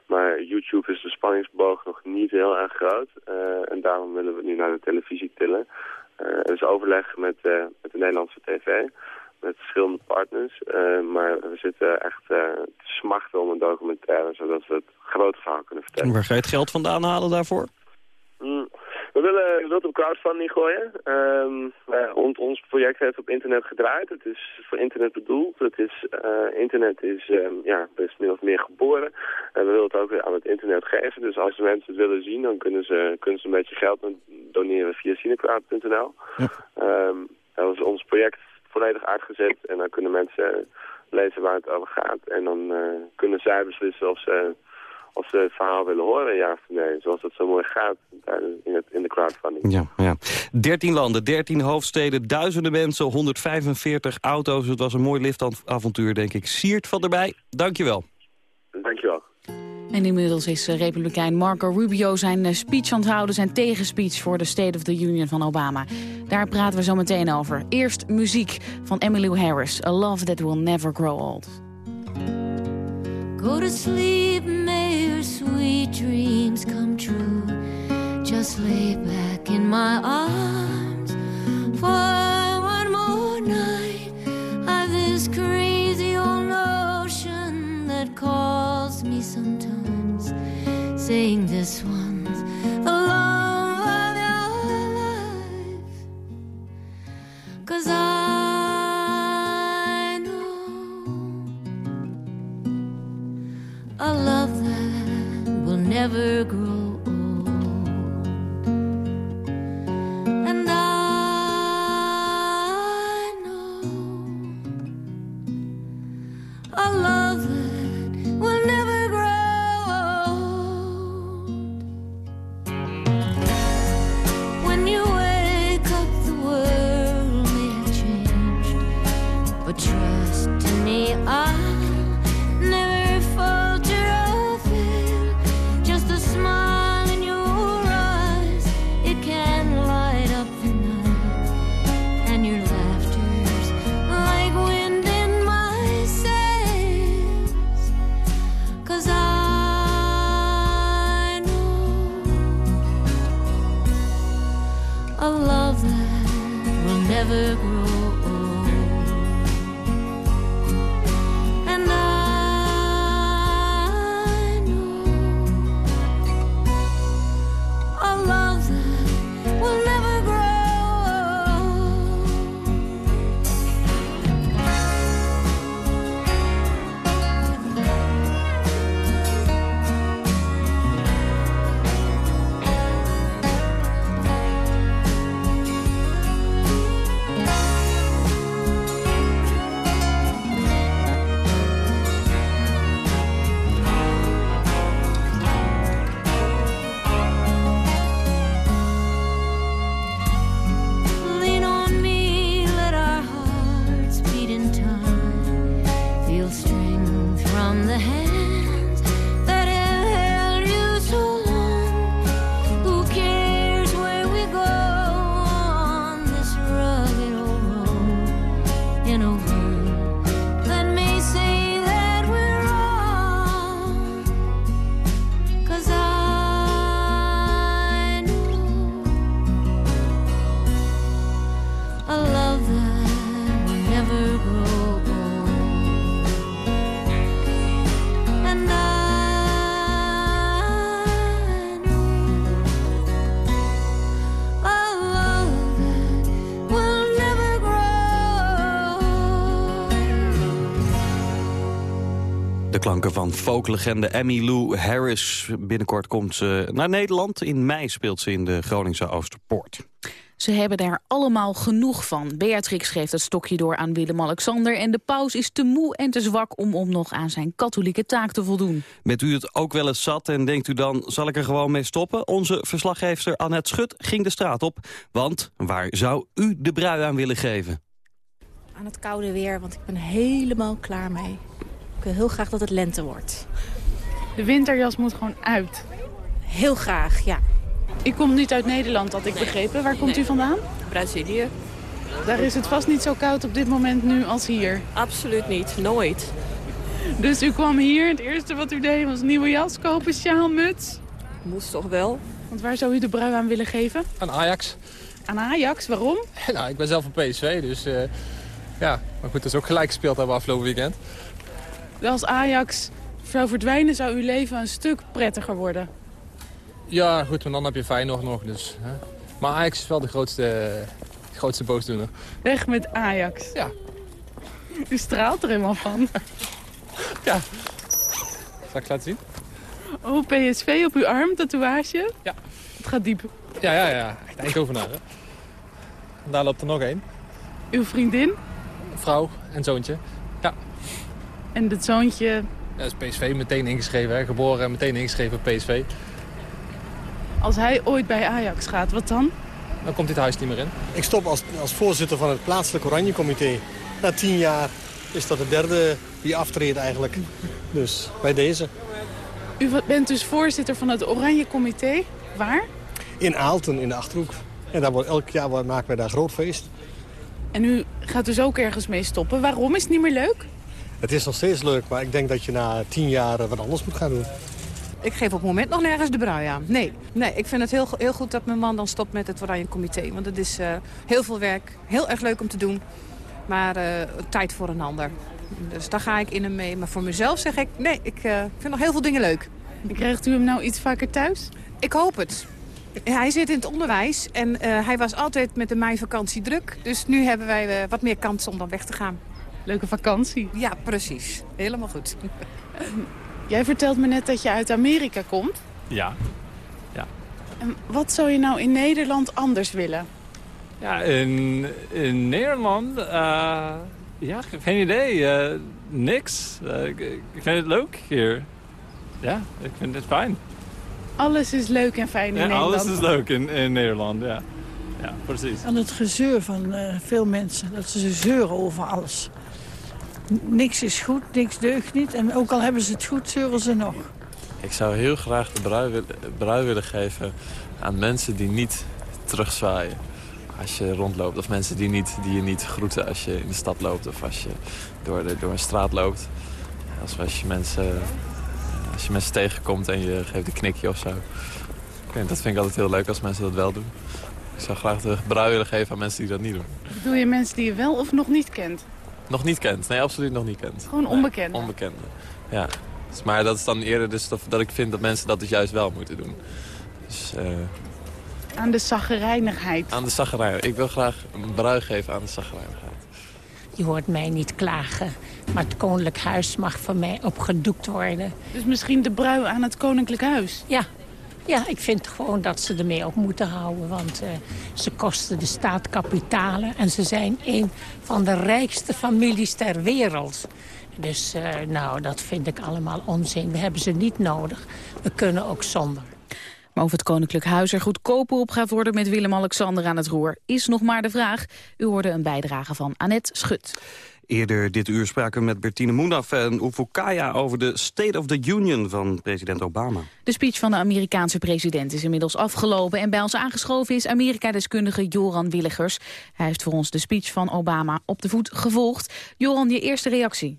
Maar YouTube is de spanningsboog nog niet heel erg groot. Uh, en daarom willen we nu naar de televisie tillen. Uh, er is overleg met, uh, met de Nederlandse tv, met verschillende partners. maar we zitten echt te smachten om een documentaire, zodat we het grote verhaal kunnen vertellen. Waar ga je het geld vandaan halen daarvoor? Mm. We willen, we willen op crowdfunding gooien. Um, ons, ons project heeft op internet gedraaid. Het is voor internet bedoeld. Het is, uh, internet is um, ja, best min of meer geboren. En we willen het ook weer aan het internet geven. Dus als mensen het willen zien, dan kunnen ze, kunnen ze een beetje geld doneren via cinecrowd.nl. Ja. Um, dat is ons project volledig uitgezet. En dan kunnen mensen lezen waar het over gaat. En dan uh, kunnen zij beslissen of ze of ze het verhaal willen horen, ja of nee. Zoals het zo mooi gaat in, het, in de crowdfunding. Ja, ja. 13 landen, 13 hoofdsteden, duizenden mensen, 145 auto's. Het was een mooi liftavontuur, denk ik. Siert van erbij, dankjewel. Dankjewel. En inmiddels is Republikein Marco Rubio zijn speech aan het houden... zijn tegenspeech voor de State of the Union van Obama. Daar praten we zo meteen over. Eerst muziek van Emmylou Harris. A Love That Will Never Grow Old. Go to sleep, may your sweet dreams come true. Just lay back in my arms for one more night. I've this crazy old notion that calls me sometimes, saying this one's folklegende Emmylou Harris. Binnenkort komt ze naar Nederland. In mei speelt ze in de Groningse Oosterpoort. Ze hebben daar allemaal genoeg van. Beatrix geeft het stokje door aan Willem-Alexander... en de paus is te moe en te zwak om, om nog aan zijn katholieke taak te voldoen. Bent u het ook wel eens zat en denkt u dan, zal ik er gewoon mee stoppen? Onze verslaggeefster Annette Schut ging de straat op. Want waar zou u de brui aan willen geven? Aan het koude weer, want ik ben helemaal klaar mee. Ik wil heel graag dat het lente wordt. De winterjas moet gewoon uit. Heel graag, ja. Ik kom niet uit Nederland, had ik begrepen. Waar komt u vandaan? Brazilië? Daar is het vast niet zo koud op dit moment nu als hier. Absoluut niet, nooit. Dus u kwam hier, het eerste wat u deed was een nieuwe jas kopen, sjaal, muts. Moest toch wel? Want waar zou u de brui aan willen geven? Aan Ajax. Aan Ajax, waarom? nou, ik ben zelf van PSV, dus uh, ja. Maar goed, dat is ook gelijk gespeeld hebben afgelopen weekend. Als Ajax zou verdwijnen, zou uw leven een stuk prettiger worden. Ja, goed, maar dan heb je Feyenoord nog, dus... Hè. Maar Ajax is wel de grootste, de grootste boosdoener. Weg met Ajax. Ja. U straalt er helemaal van. ja. Zal ik laten zien? Oh, PSV op uw arm, tatoeage? Ja. Het gaat diep. Ja, ja, ja. Echt Eindhovenaar, hè. En daar loopt er nog één. Uw vriendin? Vrouw en zoontje. En dat zoontje? Ja, dat is PSV, meteen ingeschreven, hè. Geboren en meteen ingeschreven op PSV. Als hij ooit bij Ajax gaat, wat dan? Dan komt dit huis niet meer in. Ik stop als, als voorzitter van het plaatselijk Oranje-comité. Na tien jaar is dat de derde die aftreedt eigenlijk. Dus bij deze. U bent dus voorzitter van het Oranje Comité. Waar? In Aalten, in de Achterhoek. En daar wordt, elk jaar maken wij daar groot feest. En u gaat dus ook ergens mee stoppen. Waarom? Is het niet meer leuk? Het is nog steeds leuk, maar ik denk dat je na tien jaar wat anders moet gaan doen. Ik geef op het moment nog nergens de brui aan. Nee, nee ik vind het heel, heel goed dat mijn man dan stopt met het Oranje Comité. Want het is uh, heel veel werk, heel erg leuk om te doen. Maar uh, tijd voor een ander. Dus daar ga ik in hem mee. Maar voor mezelf zeg ik, nee, ik uh, vind nog heel veel dingen leuk. En krijgt u hem nou iets vaker thuis? Ik hoop het. Hij zit in het onderwijs en uh, hij was altijd met de meivakantie druk. Dus nu hebben wij uh, wat meer kans om dan weg te gaan. Leuke vakantie. Ja, precies. Helemaal goed. Jij vertelt me net dat je uit Amerika komt. Ja. ja. En wat zou je nou in Nederland anders willen? Ja, in, in Nederland... Uh, ja, geen idee. Uh, niks. Uh, ik, ik vind het leuk hier. Ja, ik vind het fijn. Alles is leuk en fijn in ja, Nederland. alles is leuk in, in Nederland, ja. Ja, precies. En het gezeur van uh, veel mensen. Dat ze zeuren over alles. Niks is goed, niks deugt niet. En ook al hebben ze het goed, zeuren ze nog. Ik zou heel graag de brui, brui willen geven aan mensen die niet terugzwaaien als je rondloopt. Of mensen die, niet, die je niet groeten als je in de stad loopt of als je door, de, door een straat loopt. Als, als, je mensen, als je mensen tegenkomt en je geeft een knikje of zo. Dat vind ik altijd heel leuk als mensen dat wel doen. zou graag de brui willen geven aan mensen die dat niet doen. Bedoel je mensen die je wel of nog niet kent? Nog niet kent. Nee, absoluut nog niet kent. Gewoon onbekend? Onbekende, ja. Dus, maar dat is dan eerder dus dat, dat ik vind dat mensen dat dus juist wel moeten doen. Dus, eh, Aan de zaggerijnigheid. aan de zaggerij. Ik wil graag een brui geven aan de zaggerijnigheid. Je hoort mij niet klagen, maar het Koninklijk Huis mag van mij opgedoekt worden. Dus misschien de brui aan het Koninklijk Huis? Ja, ja ik vind gewoon dat ze ermee op moeten houden. Want eh, ze kosten de staat kapitalen en ze zijn een van de rijkste families ter wereld. Dus eh, nou, dat vind ik allemaal onzin. We hebben ze niet nodig. We kunnen ook zonder. Maar of het Koninklijk Huis er goedkoper op gaat worden met Willem-Alexander aan het roer, is nog maar de vraag. U hoorde een bijdrage van Annette Schut. Eerder dit uur spraken we met Bertine Moendaf en Ufukaya over de State of the Union van president Obama. De speech van de Amerikaanse president is inmiddels afgelopen... en bij ons aangeschoven is Amerika-deskundige Joran Willigers. Hij heeft voor ons de speech van Obama op de voet gevolgd. Joran, je eerste reactie?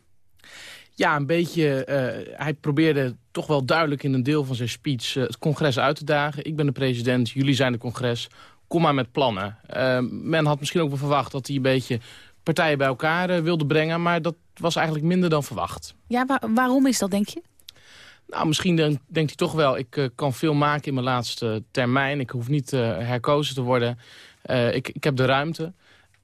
Ja, een beetje. eh, hij probeerde toch wel duidelijk in een deel van zijn speech eh, het congres uit te dagen. Ik ben de president, jullie zijn de congres. Kom maar met plannen. Eh, men had misschien ook wel verwacht dat hij een beetje partijen bij elkaar eh, wilde brengen. Maar dat was eigenlijk minder dan verwacht. Ja, wa- waarom is dat, denk je? Nou, misschien denk- denkt hij toch wel, ik eh, kan veel maken in mijn laatste termijn. Ik hoef niet eh, herkozen te worden. Eh, ik, ik heb de ruimte.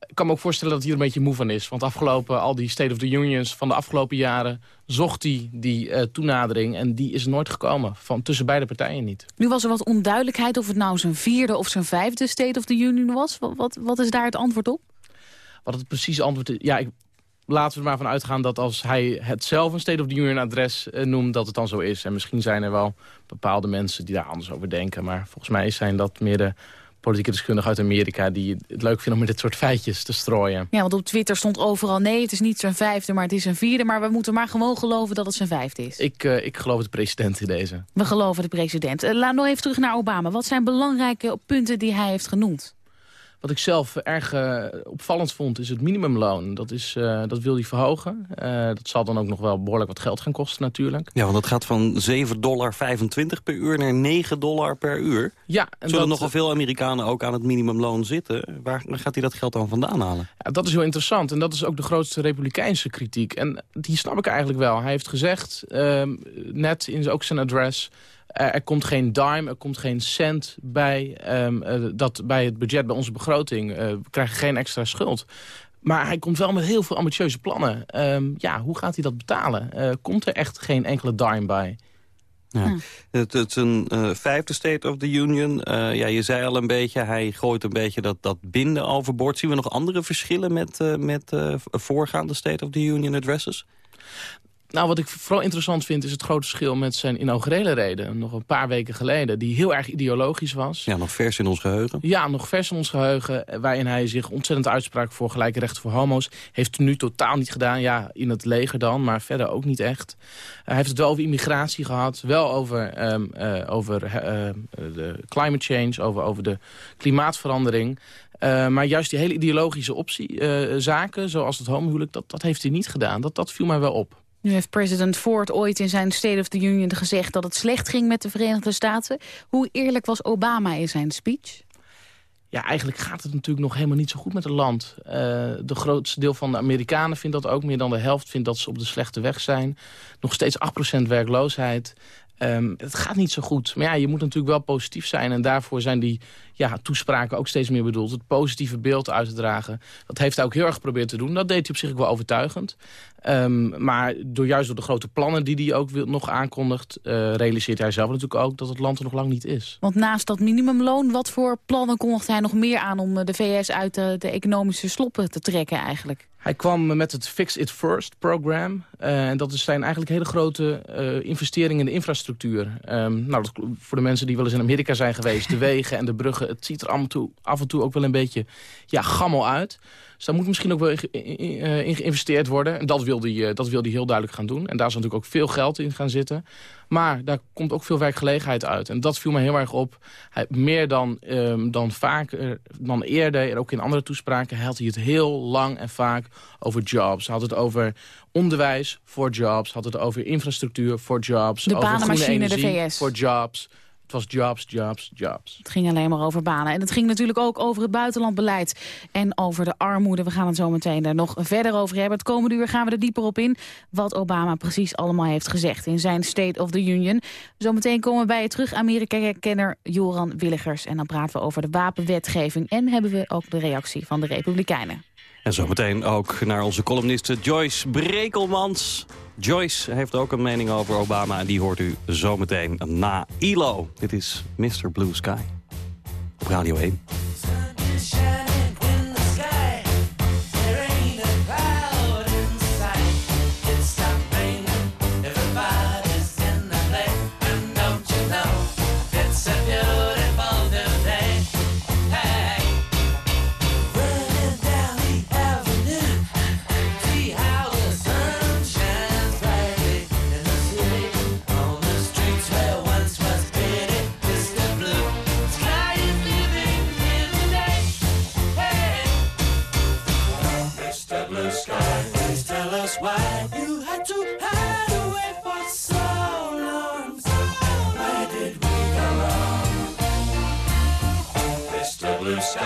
Ik kan me ook voorstellen dat hij er een beetje moe van is. Want afgelopen, al die State of the Unions van de afgelopen jaren... zocht hij die eh, toenadering en die is nooit gekomen. Van tussen beide partijen niet. Nu was er wat onduidelijkheid of het nou zijn vierde of zijn vijfde State of the Union was. Wat, wat, wat is daar het antwoord op? Wat het precieze antwoord is... Ja, ik, laten we er maar van uitgaan dat als hij het zelf een State of the Union adres eh, noemt... dat het dan zo is. En misschien zijn er wel bepaalde mensen die daar anders over denken. Maar volgens mij zijn dat meer de politieke deskundigen uit Amerika... die het leuk vinden om met dit soort feitjes te strooien. Ja, want op Twitter stond overal nee, het is niet zijn vijfde, maar het is zijn vierde. Maar we moeten maar gewoon geloven dat het zijn vijfde is. Ik, eh, ik geloof de president in deze. We geloven de president. Eh, laat nog even terug naar Obama. Wat zijn belangrijke punten die hij heeft genoemd? Wat ik zelf erg eh, opvallend vond is het minimumloon. Dat, is, eh, dat wil hij verhogen. Eh, dat zal dan ook nog wel behoorlijk wat geld gaan kosten natuurlijk. Ja, want dat gaat van 7,25 dollar per uur naar 9 dollar per uur. Ja, en Zullen dat- nogal veel Amerikanen ook aan het minimumloon zitten? Waar, waar gaat hij dat geld dan vandaan halen? Ja, dat is heel interessant. En dat is ook de grootste republikeinse kritiek. En die snap ik eigenlijk wel. Hij heeft gezegd, ehm, net in ook zijn adres... er komt geen dime, er komt geen cent bij, ehm, eh, dat, bij het budget, bij onze begroting. Eh, we krijgen geen extra schuld. Maar hij komt wel met heel veel ambitieuze plannen. Ehm, ja, hoe gaat hij dat betalen? Eh, komt er echt geen enkele dime bij? Ja. Het, het is een eh, vijfde State of the Union. Eh, ja, je zei al een beetje, hij gooit een beetje dat, dat binden overboord. Zien we nog andere verschillen met, eh, met eh, voorgaande State of the Union addresses? Nou, wat ik vooral interessant vind is het grote verschil met zijn inaugurele reden. Nog een paar weken geleden, die heel erg ideologisch was. Ja, nog vers in ons geheugen. Ja, nog vers in ons geheugen. eh, Waarin hij zich ontzettend uitsprak voor gelijke rechten voor homo's. Heeft nu totaal niet gedaan. Ja, in het leger dan, maar verder ook niet echt. hij heeft het wel over immigratie gehad. Wel over, ehm, eh, over eh, eh, de climate change, over, over de klimaatverandering. Eh, maar juist die hele ideologische optie, eh, zaken, zoals het homohuwelijk... Dat, dat heeft hij niet gedaan. Dat, dat viel mij wel op. Nu heeft president Ford ooit in zijn State of the Union gezegd dat het slecht ging met de Verenigde Staten. Hoe eerlijk was Obama in zijn speech? Ja, eigenlijk gaat het natuurlijk nog helemaal niet zo goed met het land. Eh, de grootste deel van de Amerikanen vindt dat ook. Meer dan de helft vindt dat ze op de slechte weg zijn. Nog steeds 8% werkloosheid. Ehm, het gaat niet zo goed. Maar ja, je moet natuurlijk wel positief zijn. En daarvoor zijn die ja, toespraken ook steeds meer bedoeld. Het positieve beeld uit te dragen. Dat heeft hij ook heel erg geprobeerd te doen. Dat deed hij op zich ook wel overtuigend. Ehm, maar door, juist door de grote plannen die hij ook wil, nog aankondigt... eh, realiseert hij zelf natuurlijk ook dat het land er nog lang niet is. Want naast dat minimumloon, wat voor plannen kondigt hij nog meer aan om eh, de VS uit de, de economische sloppen te trekken eigenlijk? Hij kwam met het Fix It First program. Eh, en dat zijn eigenlijk hele grote eh, investeringen in de infrastructuur. Ehm, nou, dat, voor de mensen die wel eens in Amerika zijn geweest... de wegen en de bruggen, het ziet er af en toe, af en toe ook wel een beetje ja, gammel uit. Dus daar moet misschien ook wel in, ge- in- in, eh, geïnvesteerd worden. En dat wil, hij, eh, dat wil hij heel duidelijk gaan doen. En daar zal natuurlijk ook veel geld in gaan zitten. Maar daar komt ook veel werkgelegenheid uit. En dat viel me heel erg op. Hij, meer dan, ehm, dan vaker, dan eerder, en ook in andere toespraken... had hij het heel lang en vaak over jobs. Hij had het over onderwijs voor jobs. Had het over infrastructuur voor jobs. De banenmachine, de VS. voor jobs. Het was jobs, jobs, jobs. Het ging alleen maar over banen. En het ging natuurlijk ook over het buitenlandbeleid en over de armoede. We gaan het zo meteen daar nog verder over hebben. Het komende uur gaan we er dieper op in wat Obama precies allemaal heeft gezegd in zijn State of the Union. Zometeen komen we bij je terug, Amerika-kenner Joran Willigers. En dan praten we over de wapenwetgeving en hebben we ook de reactie van de Republikeinen. En zometeen ook naar onze columniste Joyce Brekelmans. Joyce heeft ook een mening over Obama en die hoort u zometeen na ILO. Dit is Mr. Blue Sky op Radio 1.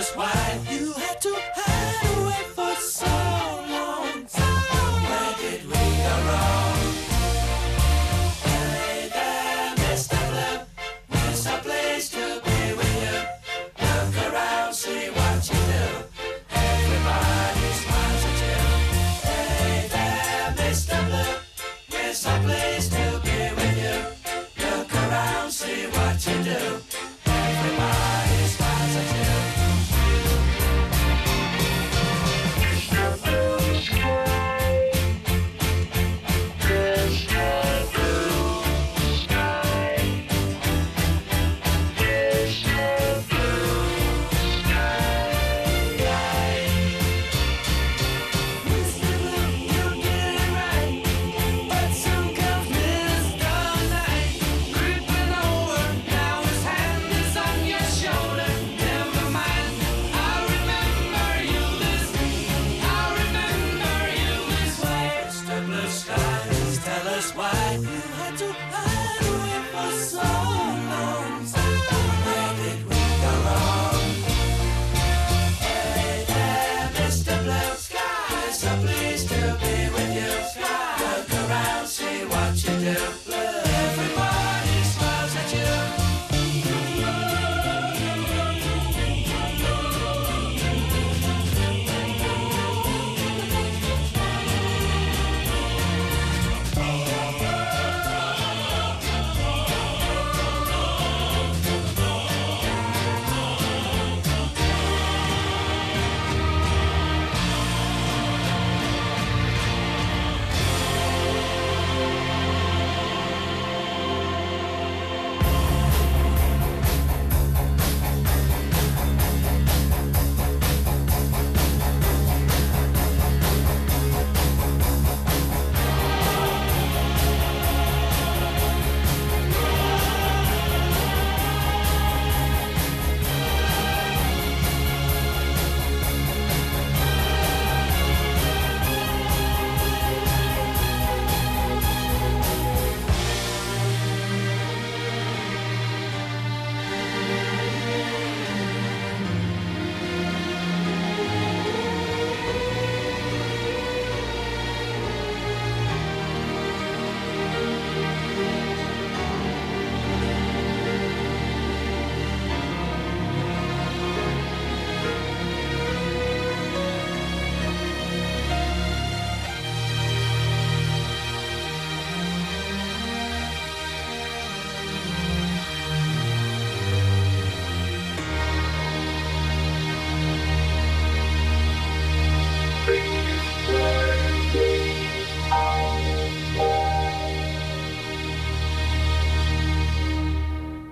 Just why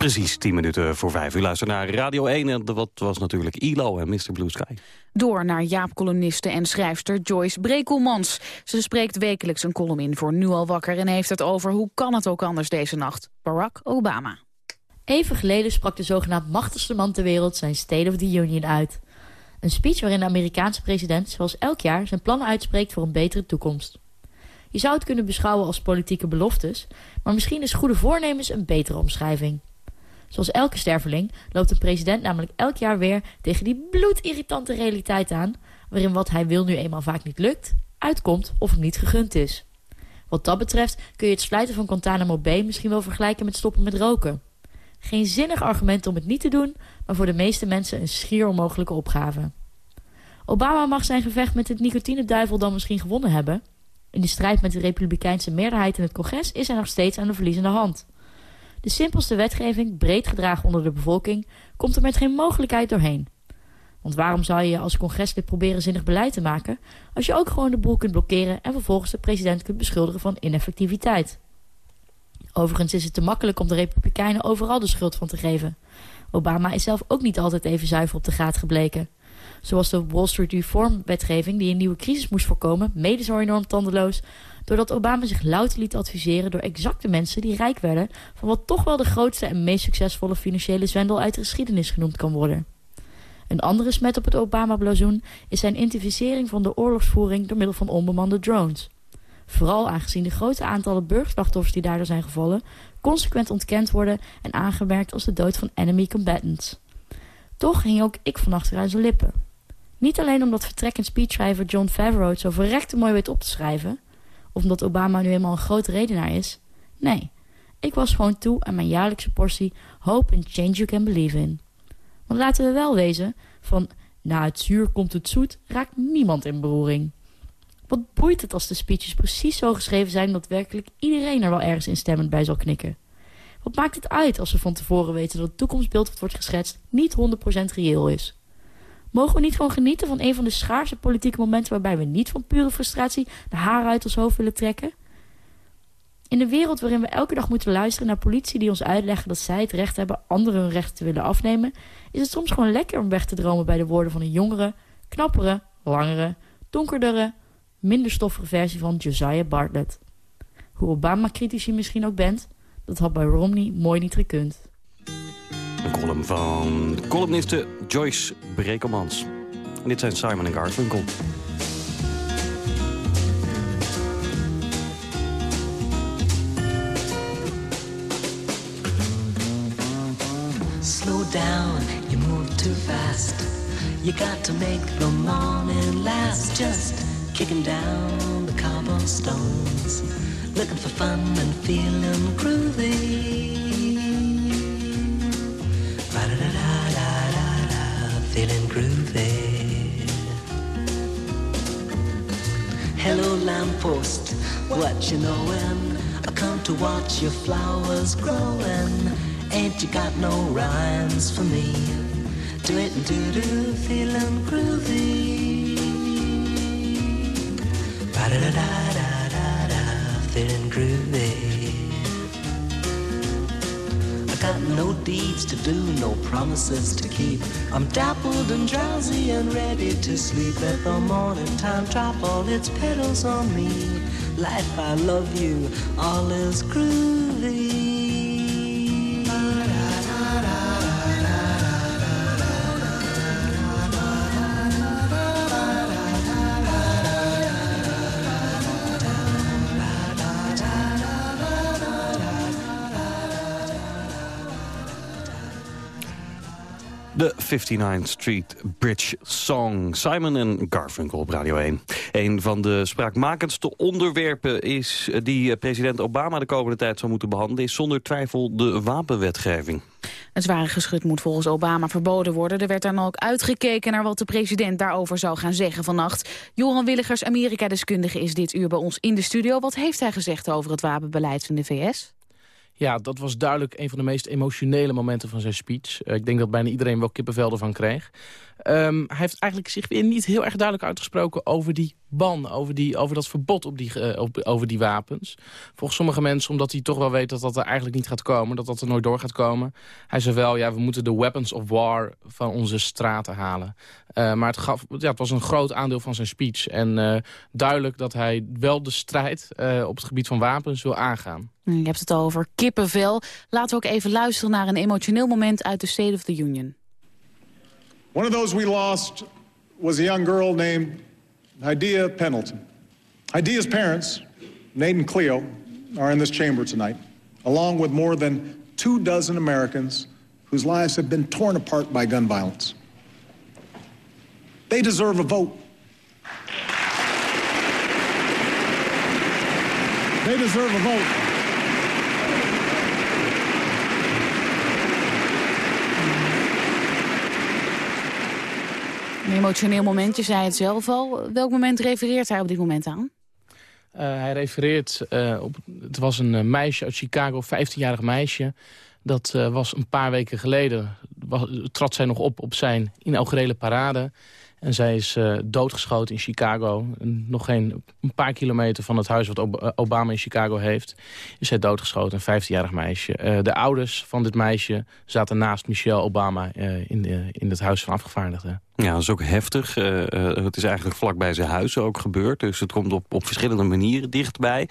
Precies 10 minuten voor 5. U luistert naar Radio 1 en dat was natuurlijk ILO en Mr. Blue Sky. Door naar Jaap-columniste en schrijfster Joyce Brekelmans. Ze spreekt wekelijks een column in voor Nu al wakker... en heeft het over hoe kan het ook anders deze nacht. Barack Obama. Even geleden sprak de zogenaamd machtigste man ter wereld zijn State of the Union uit. Een speech waarin de Amerikaanse president zoals elk jaar zijn plannen uitspreekt voor een betere toekomst. Je zou het kunnen beschouwen als politieke beloftes, maar misschien is goede voornemens een betere omschrijving. Zoals elke sterveling loopt een president namelijk elk jaar weer tegen die bloedirritante realiteit aan, waarin wat hij wil nu eenmaal vaak niet lukt, uitkomt of hem niet gegund is. Wat dat betreft kun je het sluiten van Guantanamo Bay misschien wel vergelijken met stoppen met roken. Geen zinnig argument om het niet te doen, maar voor de meeste mensen een schier onmogelijke opgave. Obama mag zijn gevecht met het nicotineduivel dan misschien gewonnen hebben. In de strijd met de republikeinse meerderheid in het congres is hij nog steeds aan de verliezende hand. De simpelste wetgeving, breed gedragen onder de bevolking, komt er met geen mogelijkheid doorheen. Want waarom zou je als congreslid proberen zinnig beleid te maken... als je ook gewoon de boel kunt blokkeren... en vervolgens de president kunt beschuldigen van ineffectiviteit? Overigens is het te makkelijk om de republikeinen overal de schuld van te geven. Obama is zelf ook niet altijd even zuiver op de gaat gebleken. Zoals de Wall Street Reform-wetgeving die een nieuwe crisis moest voorkomen... mede zo enorm tandeloos... doordat Obama zich louter liet adviseren door exacte mensen die rijk werden... van wat toch wel de grootste en meest succesvolle financiële zwendel uit de geschiedenis genoemd kan worden. Een andere smet op het Obama-blazoen is zijn intensificering van de oorlogsvoering door middel van onbemande drones. Vooral aangezien de grote aantallen burgerslachtoffers die daardoor zijn gevallen... consequent ontkend worden en aangemerkt als de dood van enemy combatants. Toch hing ook ik vannacht aan zijn lippen. Niet alleen omdat vertrekkend speechschrijver John Favreau het zo verrekte mooi weet op te schrijven... of omdat Obama nu eenmaal een grote redenaar is. Nee, ik was gewoon toe aan mijn jaarlijkse portie Hope and Change You Can Believe In. Want laten we wel wezen, van na het zuur komt het zoet, raakt niemand in beroering. Wat boeit het als de speeches precies zo geschreven zijn... dat werkelijk iedereen er wel ergens instemmend bij zal knikken? Wat maakt het uit als we van tevoren weten dat het toekomstbeeld dat wordt geschetst... niet 100% reëel is? Mogen we niet gewoon genieten van een van de schaarse politieke momenten... waarbij we niet van pure frustratie de haren uit ons hoofd willen trekken? In een wereld waarin we elke dag moeten luisteren naar politie die ons uitleggen dat zij het recht hebben anderen hun rechten te willen afnemen, is het soms gewoon lekker om weg te dromen bij de woorden van een jongere, knappere, langere, donkerdere, minder stoffige versie van Josiah Bartlett. Hoe Obama-kritisch je misschien ook bent, dat had bij Romney mooi niet gekund. Column van columniste Joyce Brekelmans. En dit zijn Simon en Garfunkel. Slow down, you move too fast. You got to make the morning last. Just kicking down the cobblestones, looking for fun and feeling groovy. Feeling groovy. Hello, lamppost, what you knowin'? I come to watch your flowers growin'. Ain't you got no rhymes for me? Do it and do do, feeling groovy. Ba da da da da da feeling groovy. Got no deeds to do, no promises to keep. I'm dappled and drowsy and ready to sleep. Let the morning time drop all its petals on me. Life, I love you, all is groovy. 59th Street Bridge Song. Simon en Garfunkel op Radio 1. Een van de spraakmakendste onderwerpen is eh, die eh, president Obama de komende tijd zou moeten behandelen... is zonder twijfel de wapenwetgeving. Het zware geschut moet volgens Obama verboden worden. Er werd dan ook uitgekeken naar wat de president daarover zou gaan zeggen vannacht. Johan Willigers, Amerika-deskundige, is dit uur bij ons in de studio. Wat heeft hij gezegd over het wapenbeleid van de VS? Ja, dat was duidelijk een van de meest emotionele momenten van zijn speech. Uh, ik denk dat bijna iedereen wel kippenvel ervan kreeg. Um, hij heeft eigenlijk zich weer niet heel erg duidelijk uitgesproken over die ban over, die, over dat verbod op die, eh, op, over die wapens. Volgens sommige mensen omdat hij toch wel weet dat dat er eigenlijk niet gaat komen. Dat dat er nooit door gaat komen. Hij zei wel, ja, we moeten de weapons of war van onze straten halen. Eh, maar het, gaf, ja, het was een groot aandeel van zijn speech. En eh, duidelijk dat hij wel de strijd op het gebied van wapens wil aangaan. Je hebt het al over kippenvel. Laten we ook even luisteren naar een emotioneel moment uit de State of the Union. One of those we lost was a young girl named Idea Pendleton. Idea's parents, Nate and Cleo, are in this chamber tonight, along with more than two dozen Americans whose lives have been torn apart by gun violence. They deserve a vote. They deserve a vote. Een emotioneel moment, je zei het zelf al. Welk moment refereert hij op dit moment aan? Uh, hij refereert uh, op... Het was een uh, meisje uit Chicago, 15-jarig meisje. Dat was een paar weken geleden... Was, trad zij nog op op zijn inaugurele parade. En zij is doodgeschoten in Chicago. Nog geen een paar kilometer van het huis wat Obama in Chicago heeft... is zij doodgeschoten, een 15-jarig meisje. de ouders van dit meisje zaten naast Michelle Obama... in, de, in het huis van afgevaardigden. Ja, dat is ook heftig. Het is eigenlijk vlakbij zijn huis ook gebeurd. Dus het komt op, op verschillende manieren dichtbij.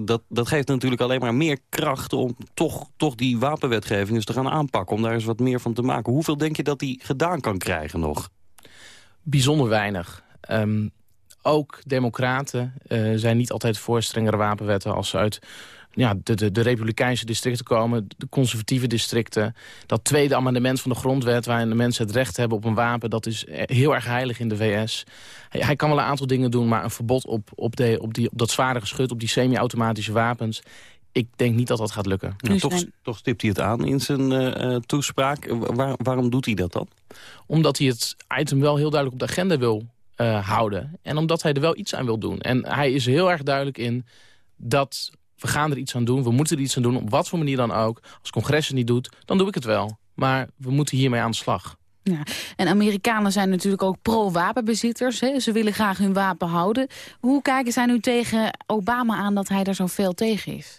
Dat, dat geeft natuurlijk alleen maar meer kracht... om toch, toch die wapenwetgeving eens te gaan aanpakken. Om daar eens wat meer van te maken. Hoeveel denk je dat hij gedaan kan krijgen nog? Bijzonder weinig. Um, ook democraten zijn niet altijd voor strengere wapenwetten... als ze uit ja, de, de, de republikeinse districten komen, de conservatieve districten. Dat tweede amendement van de grondwet waarin de mensen het recht hebben op een wapen... dat is heel erg heilig in de VS. Hij, hij kan wel een aantal dingen doen, maar een verbod op, op, de, op, die, op dat zware geschut... op die semi-automatische wapens ik denk niet dat dat gaat lukken. toch, toch stipt hij het aan in zijn uh, toespraak. Waar, waarom doet hij dat dan? Omdat hij het item wel heel duidelijk op de agenda wil uh, houden. En omdat hij er wel iets aan wil doen. En hij is heel erg duidelijk in dat we gaan er iets aan doen, we moeten er iets aan doen, op wat voor manier dan ook. Als congres het niet doet, dan doe ik het wel. Maar we moeten hiermee aan de slag. Ja. En Amerikanen zijn natuurlijk ook pro-wapenbezitters. Ze willen graag hun wapen houden. Hoe kijken zij nu tegen Obama aan dat hij daar zoveel tegen is?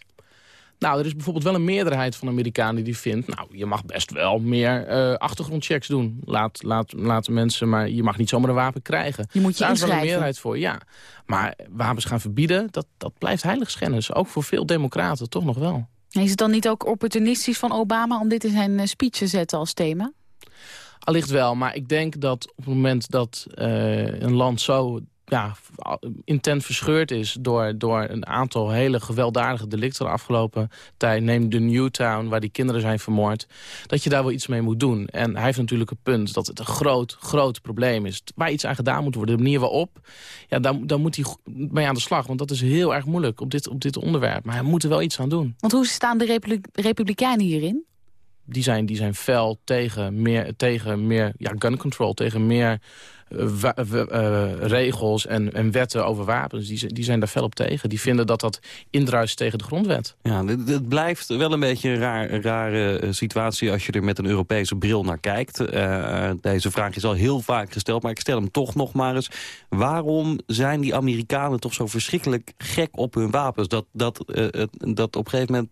Nou, er is bijvoorbeeld wel een meerderheid van Amerikanen die vindt... nou, je mag best wel meer uh, achtergrondchecks doen. Laat, laat, laten mensen, maar je mag niet zomaar een wapen krijgen. Je moet je Daar is wel een meerderheid voor, ja. Maar wapens gaan verbieden, dat, dat blijft heiligschennis. Ook voor veel democraten, toch nog wel. Is het dan niet ook opportunistisch van Obama om dit in zijn eh, speech te zetten als thema? Allicht wel, maar ik denk dat op het moment dat uh, een land zo ja, intent verscheurd is door, door een aantal hele gewelddadige delicten de afgelopen tijd. Neem de Newtown, waar die kinderen zijn vermoord. Dat je daar wel iets mee moet doen. En hij heeft natuurlijk een punt dat het een groot, groot probleem is. Waar iets aan gedaan moet worden. De manier waarop, ja, daar, daar moet hij mee aan de slag. Want dat is heel erg moeilijk op dit, op dit onderwerp. Maar hij moet er wel iets aan doen. Want hoe staan de Republikeinen hierin? Die zijn, die zijn fel tegen meer, tegen meer ja, gun control, tegen meer uh, regels en, en, wetten over wapens, die, die zijn daar fel op tegen. Die vinden dat dat indruist tegen de grondwet. Ja, het blijft wel een beetje een, raar, rare eh, situatie als je er met een Europese bril naar kijkt. Deze vraag is al heel vaak gesteld, maar ik stel hem toch nog maar eens. Waarom zijn die Amerikanen toch zo verschrikkelijk gek op hun wapens? Dat, dat, dat op een gegeven moment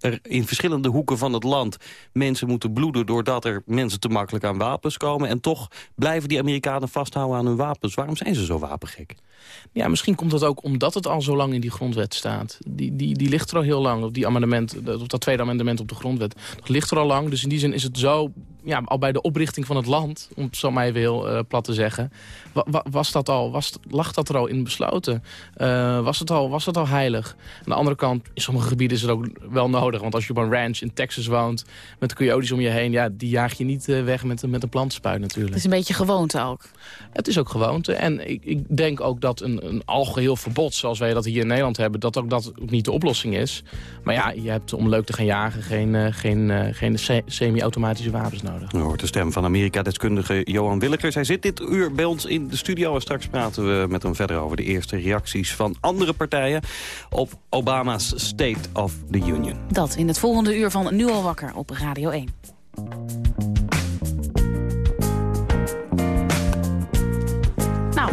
er in verschillende hoeken van het land mensen moeten bloeden... doordat er mensen te makkelijk aan wapens komen. En toch blijven die Amerikanen vasthouden aan hun wapens. Waarom zijn ze zo wapengek? Ja, misschien komt dat ook omdat het al zo lang in die grondwet staat. Die, die, die ligt er al heel lang, op, die amendement, op dat tweede amendement op de grondwet. Dat ligt er al lang, dus in die zin is het zo... Ja, al bij de oprichting van het land, om het zo maar even heel uh, plat te zeggen... was dat al, was, lag dat er al in besloten? Uh, was, het al, was het al heilig? Aan de andere kant, in sommige gebieden is het ook wel nodig. Want als je op een ranch in Texas woont met coyotes om je heen... ja, die jaag je niet uh, weg met, met een plantenspuit natuurlijk. Het is een beetje gewoonte ook. Het is ook gewoonte. En ik, ik denk ook dat een, een algeheel verbod, zoals wij dat hier in Nederland hebben... dat ook dat ook niet de oplossing is. Maar ja, je hebt om leuk te gaan jagen geen, uh, geen, uh, geen semi-automatische wapens nodig. U hoort de stem van Amerika-deskundige Johan Willekers. Hij zit dit uur bij ons in de studio en straks praten we met hem verder over de eerste reacties van andere partijen op Obama's State of the Union. Dat in het volgende uur van Nu al wakker op Radio 1. Nou,